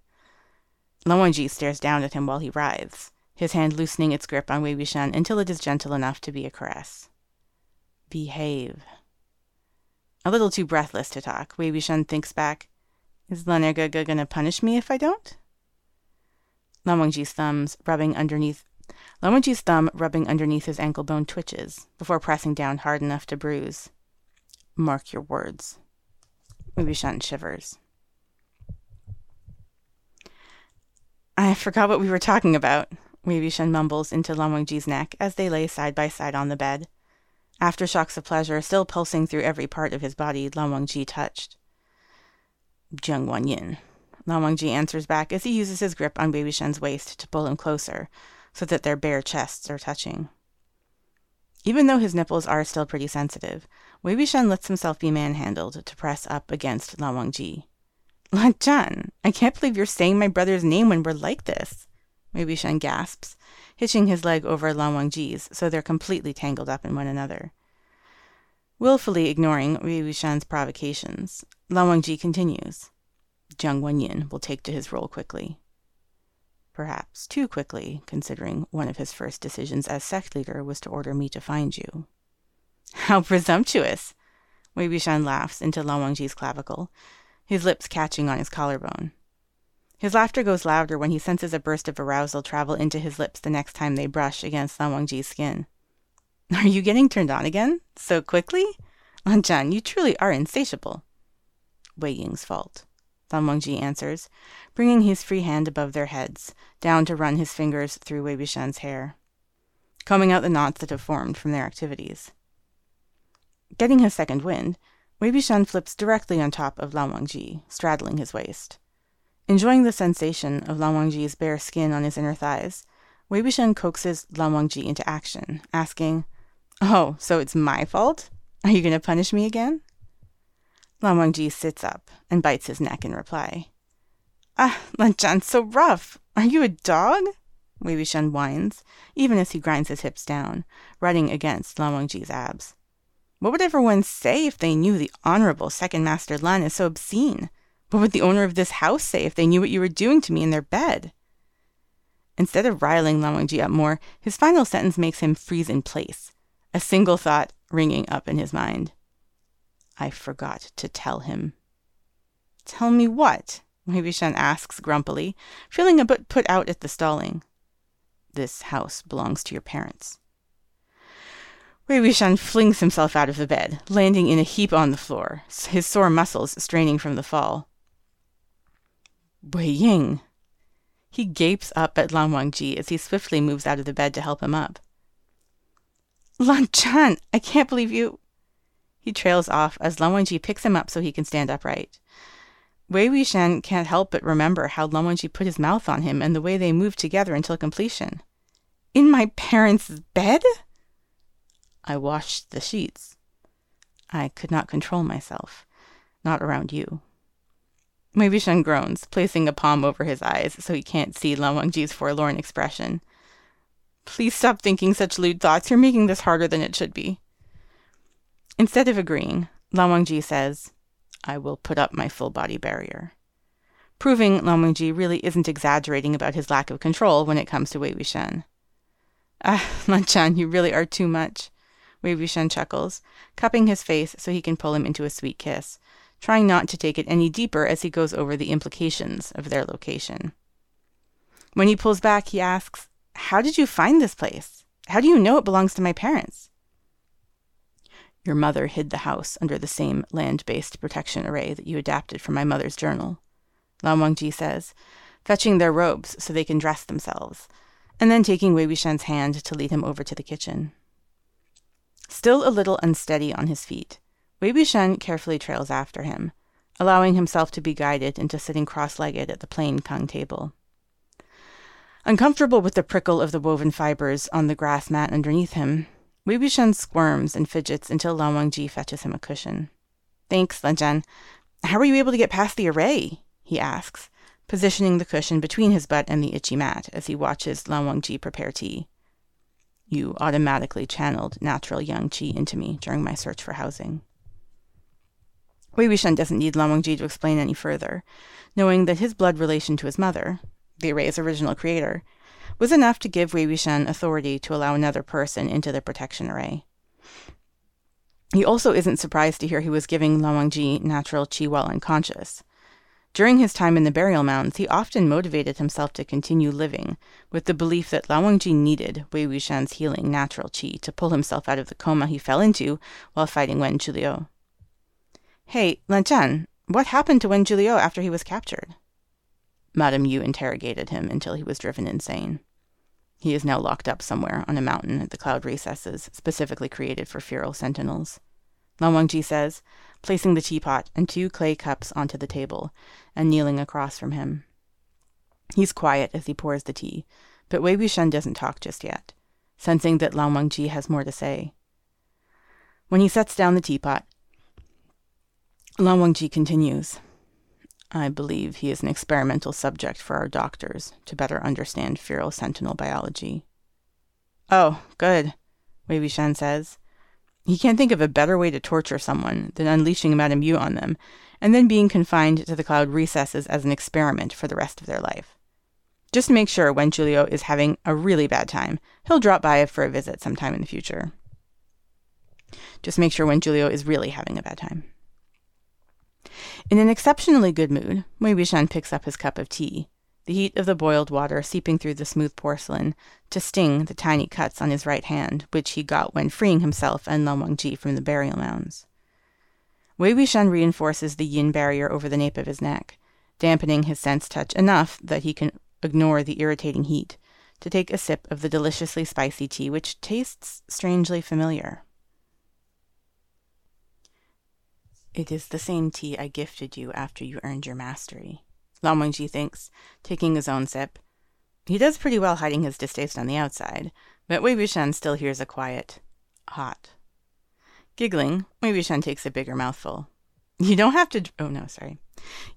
Lan Wangji stares down at him while he writhes, his hand loosening its grip on Wei Wuxian until it is gentle enough to be a caress. Behave. A little too breathless to talk, Wei Wuxian thinks back, Is Lan Erge gonna punish me if I don't? Lan Wangji's thumbs rubbing underneath Lan Wangji's thumb rubbing underneath his ankle bone twitches before pressing down hard enough to bruise. Mark your words. Wei Wuxian shivers. I forgot what we were talking about, Wei Wuxian mumbles into Lan Wangji's neck as they lay side by side on the bed. Aftershocks of pleasure still pulsing through every part of his body, Lan touched. Jiang Wanyin. Lan answers back as he uses his grip on Wei Wuxian's waist to pull him closer, so that their bare chests are touching. Even though his nipples are still pretty sensitive, Wei Wuxian lets himself be manhandled to press up against Lan Wangji. Lan Zhan, I can't believe you're saying my brother's name when we're like this. Wei Wuxian gasps, hitching his leg over Lan Wangji's so they're completely tangled up in one another. Willfully ignoring Wei Wuxian's provocations, Lan Wangji continues. Jiang Wanyin will take to his role quickly perhaps too quickly, considering one of his first decisions as sect leader was to order me to find you. How presumptuous! Wei Wuxian laughs into Lan Wangji's clavicle, his lips catching on his collarbone. His laughter goes louder when he senses a burst of arousal travel into his lips the next time they brush against Lan Wangji's skin. Are you getting turned on again? So quickly? Lan Zhan, you truly are insatiable. Wei Ying's fault. Lan Wangji answers, bringing his free hand above their heads, down to run his fingers through Wei Wuxian's hair, combing out the knots that have formed from their activities. Getting his second wind, Wei Wuxian flips directly on top of Lan Wangji, straddling his waist. Enjoying the sensation of Lan Wangji's bare skin on his inner thighs, Wei Wuxian coaxes Lan Wangji into action, asking, Oh, so it's my fault? Are you going to punish me again? Lan Wangji sits up and bites his neck in reply. Ah, Lan Zhan's so rough. Are you a dog? Wei Wuxian whines, even as he grinds his hips down, running against Lan Wangji's abs. What would everyone say if they knew the honorable second master Lan is so obscene? What would the owner of this house say if they knew what you were doing to me in their bed? Instead of riling Lan Wangji up more, his final sentence makes him freeze in place, a single thought ringing up in his mind. I forgot to tell him. Tell me what? Wuxian asks grumpily, feeling a bit put out at the stalling. This house belongs to your parents. Wei Wuxian flings himself out of the bed, landing in a heap on the floor, his sore muscles straining from the fall. Wei Ying! He gapes up at Lan Wangji as he swiftly moves out of the bed to help him up. Lan Zhan, I can't believe you. He trails off as Lan Wangji picks him up so he can stand upright. Wei Wuxian can't help but remember how Lan Wangji put his mouth on him and the way they moved together until completion. In my parents' bed? I washed the sheets. I could not control myself. Not around you. Wei Wuxian groans, placing a palm over his eyes so he can't see Lan Wangji's forlorn expression. Please stop thinking such lewd thoughts. You're making this harder than it should be. Instead of agreeing, Lan Wangji says, I will put up my full body barrier. Proving Lan Wangji really isn't exaggerating about his lack of control when it comes to Wei Wuxian. Ah, Lan Zhan, you really are too much. Wei Wuxian chuckles, cupping his face so he can pull him into a sweet kiss, trying not to take it any deeper as he goes over the implications of their location. When he pulls back, he asks, How did you find this place? How do you know it belongs to my parents? Your mother hid the house under the same land based protection array that you adapted from my mother's journal, Lan Wangji says, fetching their robes so they can dress themselves, and then taking Wei Wuxian's hand to lead him over to the kitchen. Still a little unsteady on his feet, Wei Wuxian carefully trails after him, allowing himself to be guided into sitting cross legged at the plain Kung table. Uncomfortable with the prickle of the woven fibers on the grass mat underneath him, Wei Wuxian squirms and fidgets until Lan Wangji fetches him a cushion. Thanks, Lan Zhan. How were you able to get past the array? he asks, positioning the cushion between his butt and the itchy mat as he watches Lan Wangji prepare tea. You automatically channeled natural yang qi into me during my search for housing. Wei Wuxian doesn't need Lan Wangji to explain any further, knowing that his blood relation to his mother, the array's original creator, was enough to give Wei Wuxian authority to allow another person into the protection array. He also isn't surprised to hear he was giving Lan Wangji natural qi while unconscious. During his time in the burial mounds, he often motivated himself to continue living, with the belief that Lan Wangji needed Wei Wuxian's healing natural qi to pull himself out of the coma he fell into while fighting Wen Zhuliu. Hey, Lan Zhan, what happened to Wen Zhuliu after he was captured? Madame Yu interrogated him until he was driven insane. He is now locked up somewhere on a mountain at the cloud recesses, specifically created for feral sentinels. Lan says, placing the teapot and two clay cups onto the table, and kneeling across from him. He's quiet as he pours the tea, but Wei Wuxian doesn't talk just yet, sensing that Lan has more to say. When he sets down the teapot, Lan Wangji continues. I believe he is an experimental subject for our doctors to better understand feral sentinel biology. Oh, good, Wei Wuxian says, he can't think of a better way to torture someone than unleashing Madame Yu on them, and then being confined to the cloud recesses as an experiment for the rest of their life. Just make sure when Zhuliu is having a really bad time, he'll drop by for a visit sometime in the future. Just make sure when Zhuliu is really having a bad time. In an exceptionally good mood, Wei Wuxian picks up his cup of tea the heat of the boiled water seeping through the smooth porcelain to sting the tiny cuts on his right hand, which he got when freeing himself and Lan Wangji from the burial mounds. Wei Wuxian reinforces the yin barrier over the nape of his neck, dampening his sense touch enough that he can ignore the irritating heat to take a sip of the deliciously spicy tea, which tastes strangely familiar. It is the same tea I gifted you after you earned your mastery. Lan thinks, taking his own sip. He does pretty well hiding his distaste on the outside, but Wei Wuxian still hears a quiet, hot. Giggling, Wei Wuxian takes a bigger mouthful. You don't have to. Oh, no, sorry.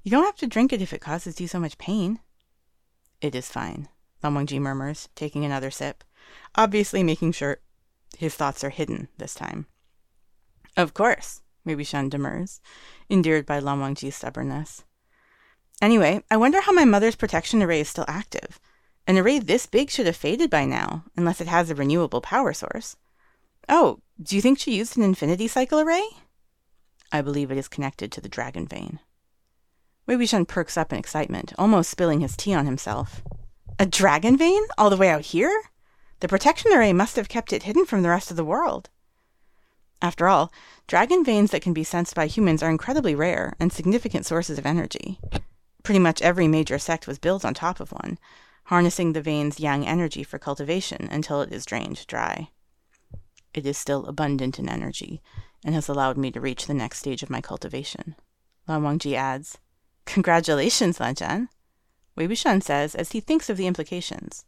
You don't have to drink it if it causes you so much pain. It is fine, Lan murmurs, taking another sip, obviously making sure his thoughts are hidden this time. Of course, Wei Wuxian demurs, endeared by Lan Wangji's stubbornness. Anyway, I wonder how my mother's protection array is still active. An array this big should have faded by now, unless it has a renewable power source. Oh, do you think she used an infinity cycle array? I believe it is connected to the dragon vein. Wei Wuxian perks up in excitement, almost spilling his tea on himself. A dragon vein? All the way out here? The protection array must have kept it hidden from the rest of the world. After all, dragon veins that can be sensed by humans are incredibly rare and significant sources of energy. Pretty much every major sect was built on top of one, harnessing the vein's yang energy for cultivation until it is drained dry. It is still abundant in energy, and has allowed me to reach the next stage of my cultivation. Lan Wangji adds, Congratulations, Lan Zhan. Wei Wuxian says as he thinks of the implications.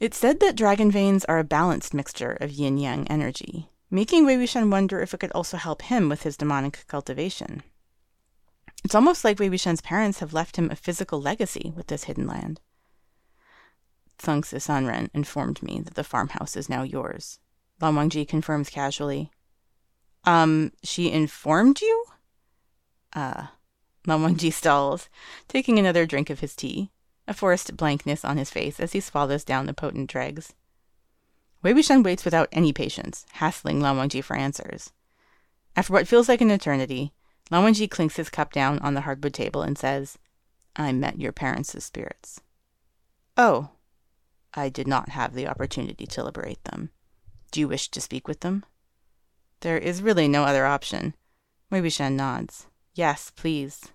It's said that dragon veins are a balanced mixture of yin yang energy, making Wei Wuxian wonder if it could also help him with his demonic cultivation. It's almost like Wei Wuxian's parents have left him a physical legacy with this hidden land. Feng Sanren informed me that the farmhouse is now yours. Lan Wangji confirms casually. Um, she informed you? Uh, Lan Wangji stalls, taking another drink of his tea, a forced blankness on his face as he swallows down the potent dregs. Wei Wuxian waits without any patience, hassling Lan Wangji for answers. After what feels like an eternity, Lan Wangji clinks his cup down on the hardwood table and says, I met your parents' spirits. Oh, I did not have the opportunity to liberate them. Do you wish to speak with them? There is really no other option. Wei Wuxian nods. Yes, please.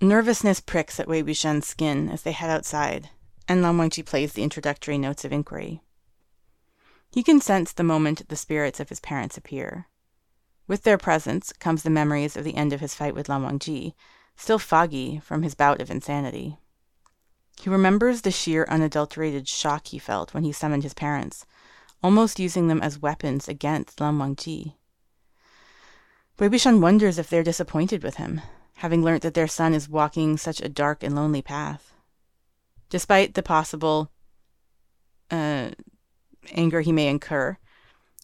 Nervousness pricks at Wei Wuxian's skin as they head outside, and Wangji plays the introductory notes of inquiry. He can sense the moment the spirits of his parents appear. With their presence comes the memories of the end of his fight with Wangji, still foggy from his bout of insanity. He remembers the sheer unadulterated shock he felt when he summoned his parents, almost using them as weapons against. Wei Wuxian wonders if they're disappointed with him, having learnt that their son is walking such a dark and lonely path. Despite the possible uh, anger he may incur,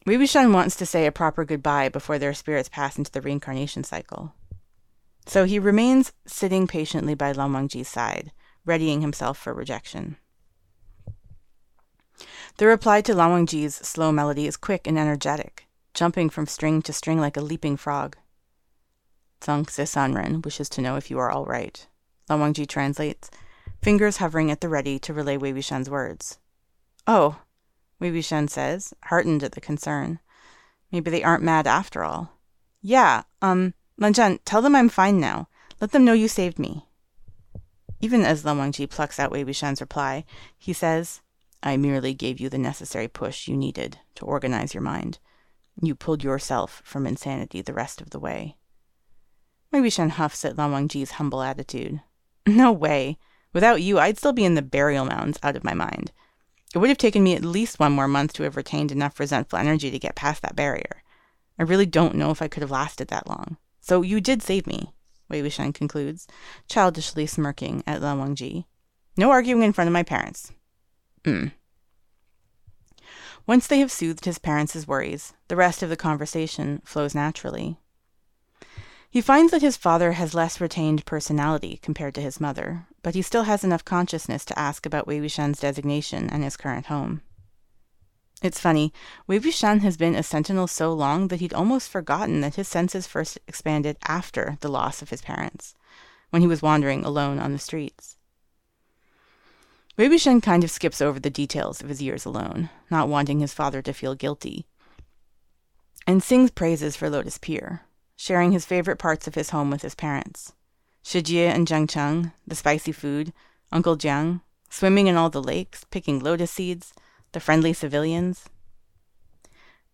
Wei wants to say a proper goodbye before their spirits pass into the reincarnation cycle. So he remains sitting patiently by Lan Wangji's side, readying himself for rejection. The reply to Lan Wangji's slow melody is quick and energetic, jumping from string to string like a leaping frog. Cangse Sanren wishes to know if you are all right. Lan Wangji translates, fingers hovering at the ready to relay Wei Wuxian's words. Oh, Wei Wuxian says, heartened at the concern. Maybe they aren't mad after all. Yeah, um, Lan Zhan, tell them I'm fine now. Let them know you saved me. Even as Lan Wangji plucks out Wei Wuxian's reply, he says, I merely gave you the necessary push you needed to organize your mind. You pulled yourself from insanity the rest of the way. Wei Wuxian huffs at Lan Wangji's humble attitude. No way. Without you, I'd still be in the burial mounds out of my mind. It would have taken me at least one more month to have retained enough resentful energy to get past that barrier. I really don't know if I could have lasted that long. So you did save me, Wei Wuxian concludes, childishly smirking at Lan Wangji. No arguing in front of my parents. Hmm. Once they have soothed his parents' worries, the rest of the conversation flows naturally. He finds that his father has less retained personality compared to his mother, but he still has enough consciousness to ask about Wei Wuxian's designation and his current home. It's funny, Wei Wuxian has been a sentinel so long that he'd almost forgotten that his senses first expanded after the loss of his parents, when he was wandering alone on the streets. Wei Wuxian kind of skips over the details of his years alone, not wanting his father to feel guilty, and sings praises for Lotus Pier, sharing his favorite parts of his home with his parents. Shijie and Jiang Cheng, the spicy food, Uncle Jiang, swimming in all the lakes, picking lotus seeds, the friendly civilians.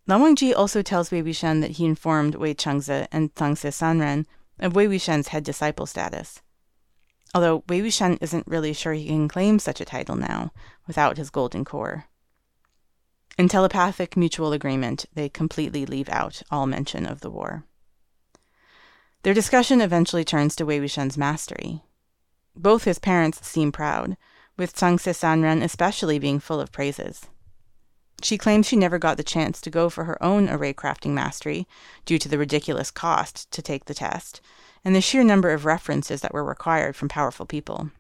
Lan Wangji also tells Wei Wuxian that he informed Wei Chengze and Cangse Sanren of Wei Wuxian's head disciple status. Although Wei Wuxian isn't really sure he can claim such a title now without his golden core. In telepathic mutual agreement, they completely leave out all mention of the war. Their discussion eventually turns to Wei Wuxian's mastery. Both his parents seem proud, with Cangse Sanren especially being full of praises. She claims she never got the chance to go for her own array crafting mastery due to the ridiculous cost to take the test and the sheer number of references that were required from powerful people.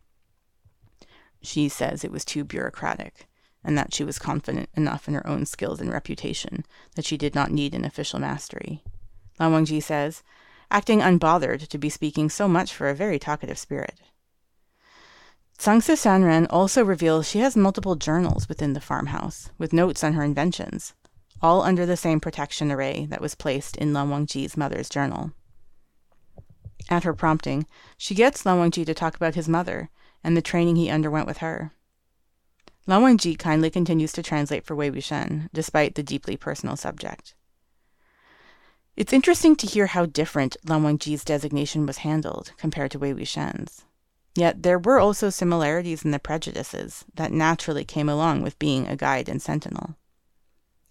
She says it was too bureaucratic and that she was confident enough in her own skills and reputation that she did not need an official mastery. Lan Wangji says, acting unbothered to be speaking so much for a very talkative spirit. Cangse Sanren also reveals she has multiple journals within the farmhouse, with notes on her inventions, all under the same protection array that was placed in Lan Wangji's mother's journal. At her prompting, she gets Lan Wangji to talk about his mother and the training he underwent with her. Lan Wangji kindly continues to translate for Wei Wuxian, despite the deeply personal subject. It's interesting to hear how different Lan Wangji's designation was handled compared to Wei Wuxian's. Yet there were also similarities in the prejudices that naturally came along with being a guide and sentinel.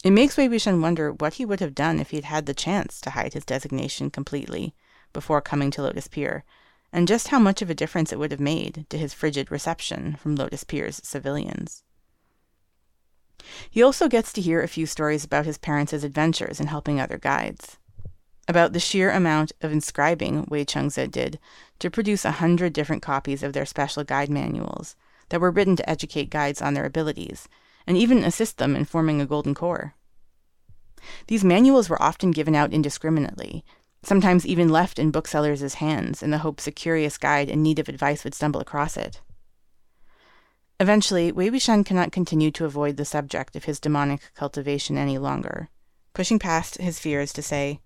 It makes Wei Wuxian wonder what he would have done if he'd had the chance to hide his designation completely before coming to Lotus Pier, and just how much of a difference it would have made to his frigid reception from Lotus Pier's civilians. He also gets to hear a few stories about his parents' adventures in helping other guides about the sheer amount of inscribing Wei Chengze did to produce a hundred different copies of their special guide manuals that were written to educate guides on their abilities, and even assist them in forming a golden core. These manuals were often given out indiscriminately, sometimes even left in booksellers' hands in the hopes a curious guide in need of advice would stumble across it. Eventually, Wei Wuxian cannot continue to avoid the subject of his demonic cultivation any longer, pushing past his fears to say,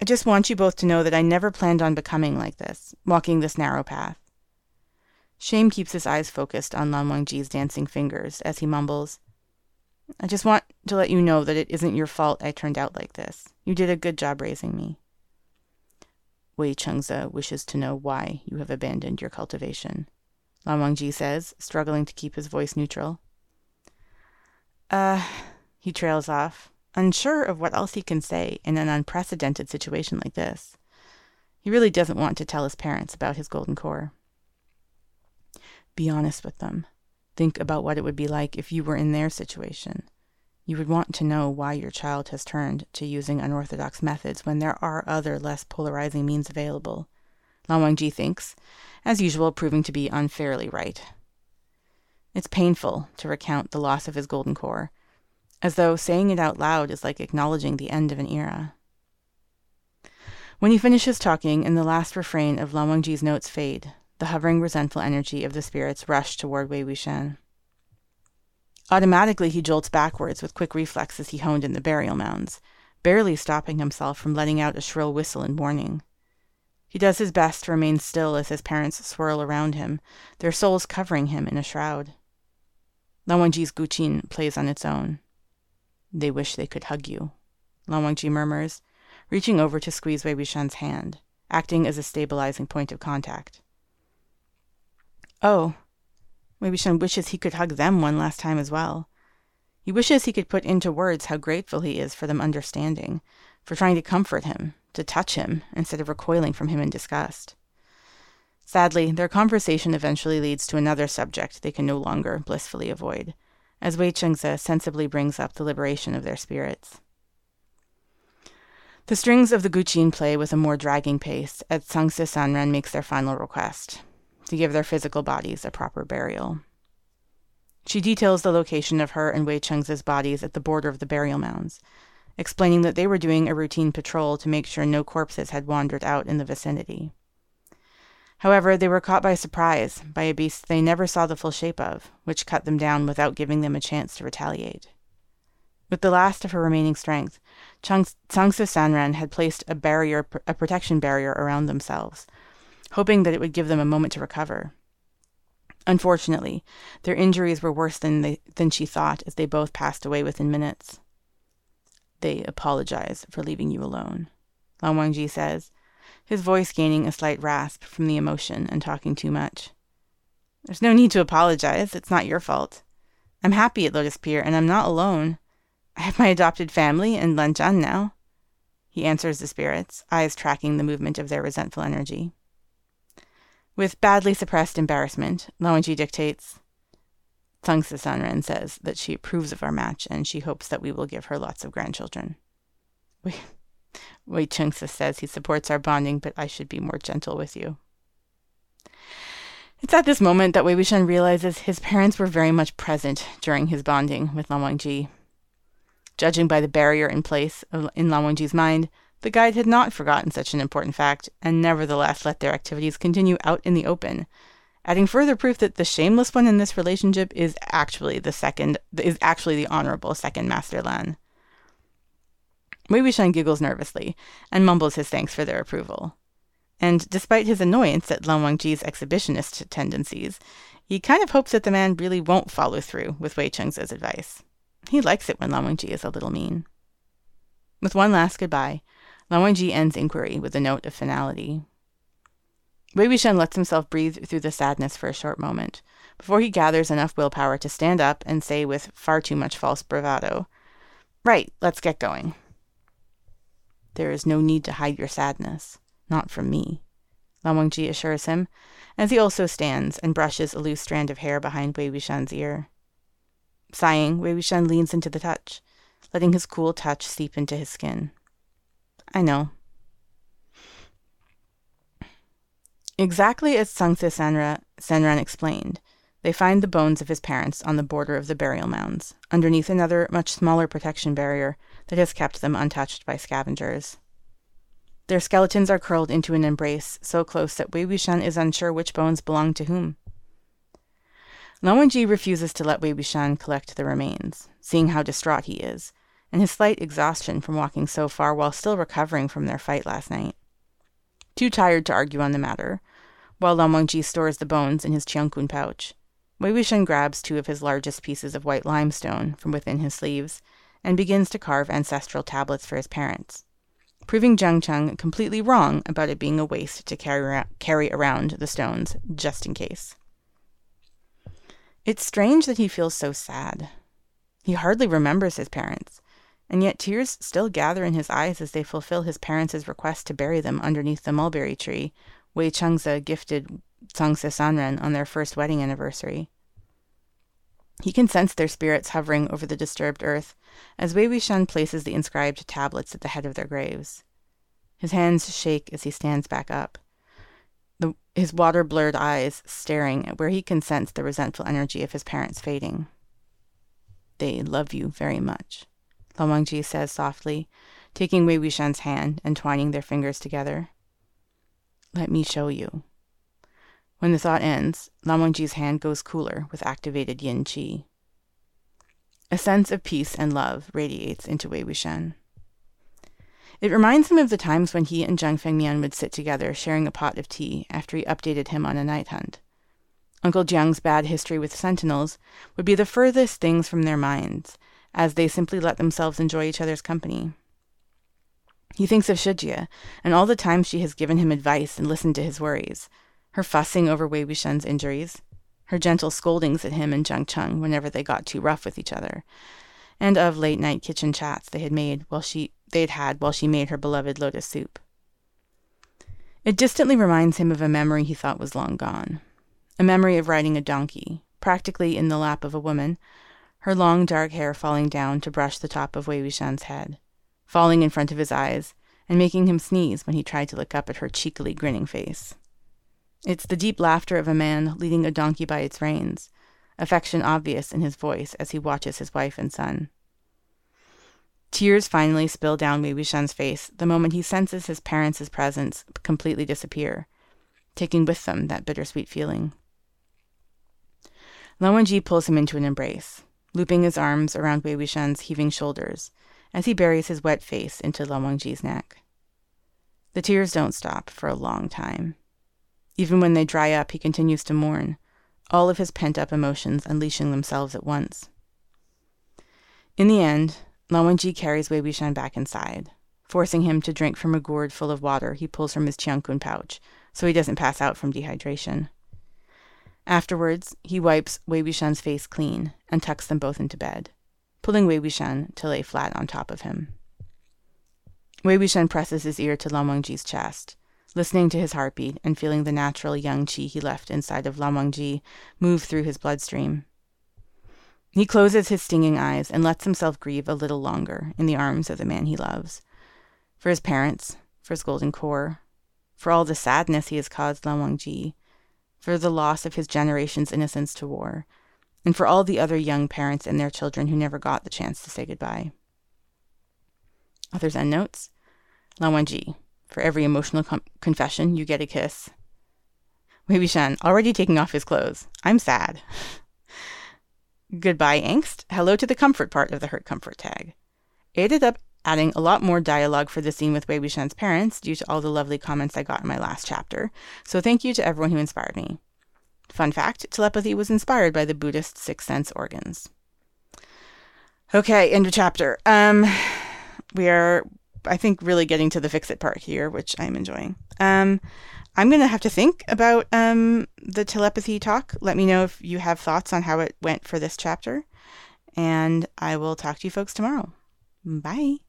I just want you both to know that I never planned on becoming like this, walking this narrow path. Shame keeps his eyes focused on Lan Wangji's dancing fingers as he mumbles, I just want to let you know that it isn't your fault I turned out like this. You did a good job raising me. Wei Chengze wishes to know why you have abandoned your cultivation. Lan Wangji says, struggling to keep his voice neutral. Uh, he trails off, unsure of what else he can say in an unprecedented situation like this. He really doesn't want to tell his parents about his golden core. Be honest with them. Think about what it would be like if you were in their situation. You would want to know why your child has turned to using unorthodox methods when there are other less polarizing means available. Lan Wangji thinks, as usual, proving to be unfairly right. It's painful to recount the loss of his golden core, as though saying it out loud is like acknowledging the end of an era. When he finishes talking and the last refrain of Lan Wangji's notes fade, the hovering, resentful energy of the spirits rush toward Wei Wuxian. Automatically, he jolts backwards with quick reflexes he honed in the burial mounds, barely stopping himself from letting out a shrill whistle in warning. He does his best to remain still as his parents swirl around him, their souls covering him in a shroud. Lan Wangji's guqin plays on its own. They wish they could hug you, Lan Wangji murmurs, reaching over to squeeze Wei Wuxian's hand, acting as a stabilizing point of contact. Oh, Wei Wuxian wishes he could hug them one last time as well. He wishes he could put into words how grateful he is for them understanding, for trying to comfort him, to touch him, instead of recoiling from him in disgust. Sadly, their conversation eventually leads to another subject they can no longer blissfully avoid, as Wei Chengze sensibly brings up the liberation of their spirits. The strings of the guqin play with a more dragging pace as Cangse Sanren makes their final request to give their physical bodies a proper burial. She details the location of her and Wei Chengze's bodies at the border of the burial mounds, explaining that they were doing a routine patrol to make sure no corpses had wandered out in the vicinity. However, they were caught by surprise by a beast they never saw the full shape of, which cut them down without giving them a chance to retaliate. With the last of her remaining strength, Cangse Sanren had placed a barrier, a protection barrier around themselves, hoping that it would give them a moment to recover. Unfortunately, their injuries were worse than, they, than she thought as they both passed away within minutes. They apologize for leaving you alone, Lan Wangji says, his voice gaining a slight rasp from the emotion and talking too much. There's no need to apologize. It's not your fault. I'm happy at Lotus Pier, and I'm not alone. I have my adopted family and Lan Zhan now. He answers the spirits, eyes tracking the movement of their resentful energy. With badly suppressed embarrassment, Lan Wangji dictates, Cangse Sanren says that she approves of our match and she hopes that we will give her lots of grandchildren. Wei, Wei Chengze says he supports our bonding, but I should be more gentle with you. It's at this moment that Wei Wuxian realizes his parents were very much present during his bonding with Lan Wangji. Judging by the barrier in place in Lan Wangji's mind, the guide had not forgotten such an important fact, and nevertheless let their activities continue out in the open, adding further proof that the shameless one in this relationship is actually the second is actually the honorable second Master Lan. Wei Wuxian giggles nervously and mumbles his thanks for their approval. And despite his annoyance at Lan Wangji's exhibitionist tendencies, he kind of hopes that the man really won't follow through with Wei Chengze's advice. He likes it when Lan Wangji is a little mean. With one last goodbye, Lan Wangji ends inquiry with a note of finality. Wei Wuxian lets himself breathe through the sadness for a short moment, before he gathers enough willpower to stand up and say with far too much false bravado, Right, let's get going. There is no need to hide your sadness. Not from me, Lan Wangji assures him, as he also stands and brushes a loose strand of hair behind Wei Wuxian's ear. Sighing, Wei Wuxian leans into the touch, letting his cool touch seep into his skin. I know. Exactly as Cangse Sanra, Sanren explained, they find the bones of his parents on the border of the burial mounds, underneath another, much smaller protection barrier that has kept them untouched by scavengers. Their skeletons are curled into an embrace so close that Wei Wuxian is unsure which bones belong to whom. Lan Wangji refuses to let Wei Wuxian collect the remains, seeing how distraught he is, and his slight exhaustion from walking so far while still recovering from their fight last night. Too tired to argue on the matter, while Lan Wangji stores the bones in his qiankun pouch, Wei Wuxian grabs two of his largest pieces of white limestone from within his sleeves and begins to carve ancestral tablets for his parents, proving Jiang Cheng completely wrong about it being a waste to carry, carry around the stones just in case. It's strange that he feels so sad. He hardly remembers his parents, and yet tears still gather in his eyes as they fulfill his parents' request to bury them underneath the mulberry tree Wei Chengze gifted Cangse Sanren on their first wedding anniversary. He can sense their spirits hovering over the disturbed earth as Wei Wuxian places the inscribed tablets at the head of their graves. His hands shake as he stands back up, the, his water blurred eyes staring at where he can sense the resentful energy of his parents fading. They love you very much, Wangji says softly, taking Wei Wuxian's hand and twining their fingers together. Let me show you. When the thought ends, Lan Wangji's hand goes cooler with activated yin qi. A sense of peace and love radiates into Wei Wuxian. It reminds him of the times when he and Jiang Fengmian would sit together sharing a pot of tea after he updated him on a night hunt. Uncle Jiang's bad history with sentinels would be the furthest things from their minds, as they simply let themselves enjoy each other's company. He thinks of Shijie and all the times she has given him advice and listened to his worries, her fussing over Wei Wuxian's injuries, her gentle scoldings at him and Jiang Cheng whenever they got too rough with each other, and of late night kitchen chats they had made while she they'd had while she made her beloved lotus soup. It distantly reminds him of a memory he thought was long gone, a memory of riding a donkey, practically in the lap of a woman, her long dark hair falling down to brush the top of Wei Wuxian's head, falling in front of his eyes, and making him sneeze when he tried to look up at her cheekily grinning face. It's the deep laughter of a man leading a donkey by its reins, affection obvious in his voice as he watches his wife and son. Tears finally spill down Wei Wuxian's face the moment he senses his parents' presence completely disappear, taking with them that bittersweet feeling. Lan Wangji pulls him into an embrace, looping his arms around Wei Wuxian's heaving shoulders as he buries his wet face into Lan Wangji's neck. The tears don't stop for a long time. Even when they dry up, he continues to mourn, all of his pent up emotions unleashing themselves at once. In the end, Lan Wangji carries Wei Wuxian back inside, forcing him to drink from a gourd full of water he pulls from his qiankun pouch so he doesn't pass out from dehydration. Afterwards, he wipes Wei Wuxian's face clean and tucks them both into bed, pulling Wei Wuxian to lay flat on top of him. Wei Wuxian presses his ear to Lan Wangji's chest listening to his heartbeat and feeling the natural yang qi he left inside of Lan Wangji move through his bloodstream. He closes his stinging eyes and lets himself grieve a little longer in the arms of the man he loves. For his parents, for his golden core, for all the sadness he has caused Lan Wangji, for the loss of his generation's innocence to war, and for all the other young parents and their children who never got the chance to say goodbye. Author's endnotes Lan Wangji, for every emotional com- confession, you get a kiss. Wei Wuxian, already taking off his clothes. I'm sad. Goodbye, angst. Hello to the comfort part of the hurt comfort tag. I ended up adding a lot more dialogue for the scene with Wei Wuxian's parents due to all the lovely comments I got in my last chapter, so thank you to everyone who inspired me. Fun fact telepathy was inspired by the Buddhist sixth sense organs. Okay, end of chapter. Um, we are I think really getting to the fix it part here, which I'm enjoying. Um, I'm going to have to think about um, the telepathy talk. Let me know if you have thoughts on how it went for this chapter. And I will talk to you folks tomorrow. Bye.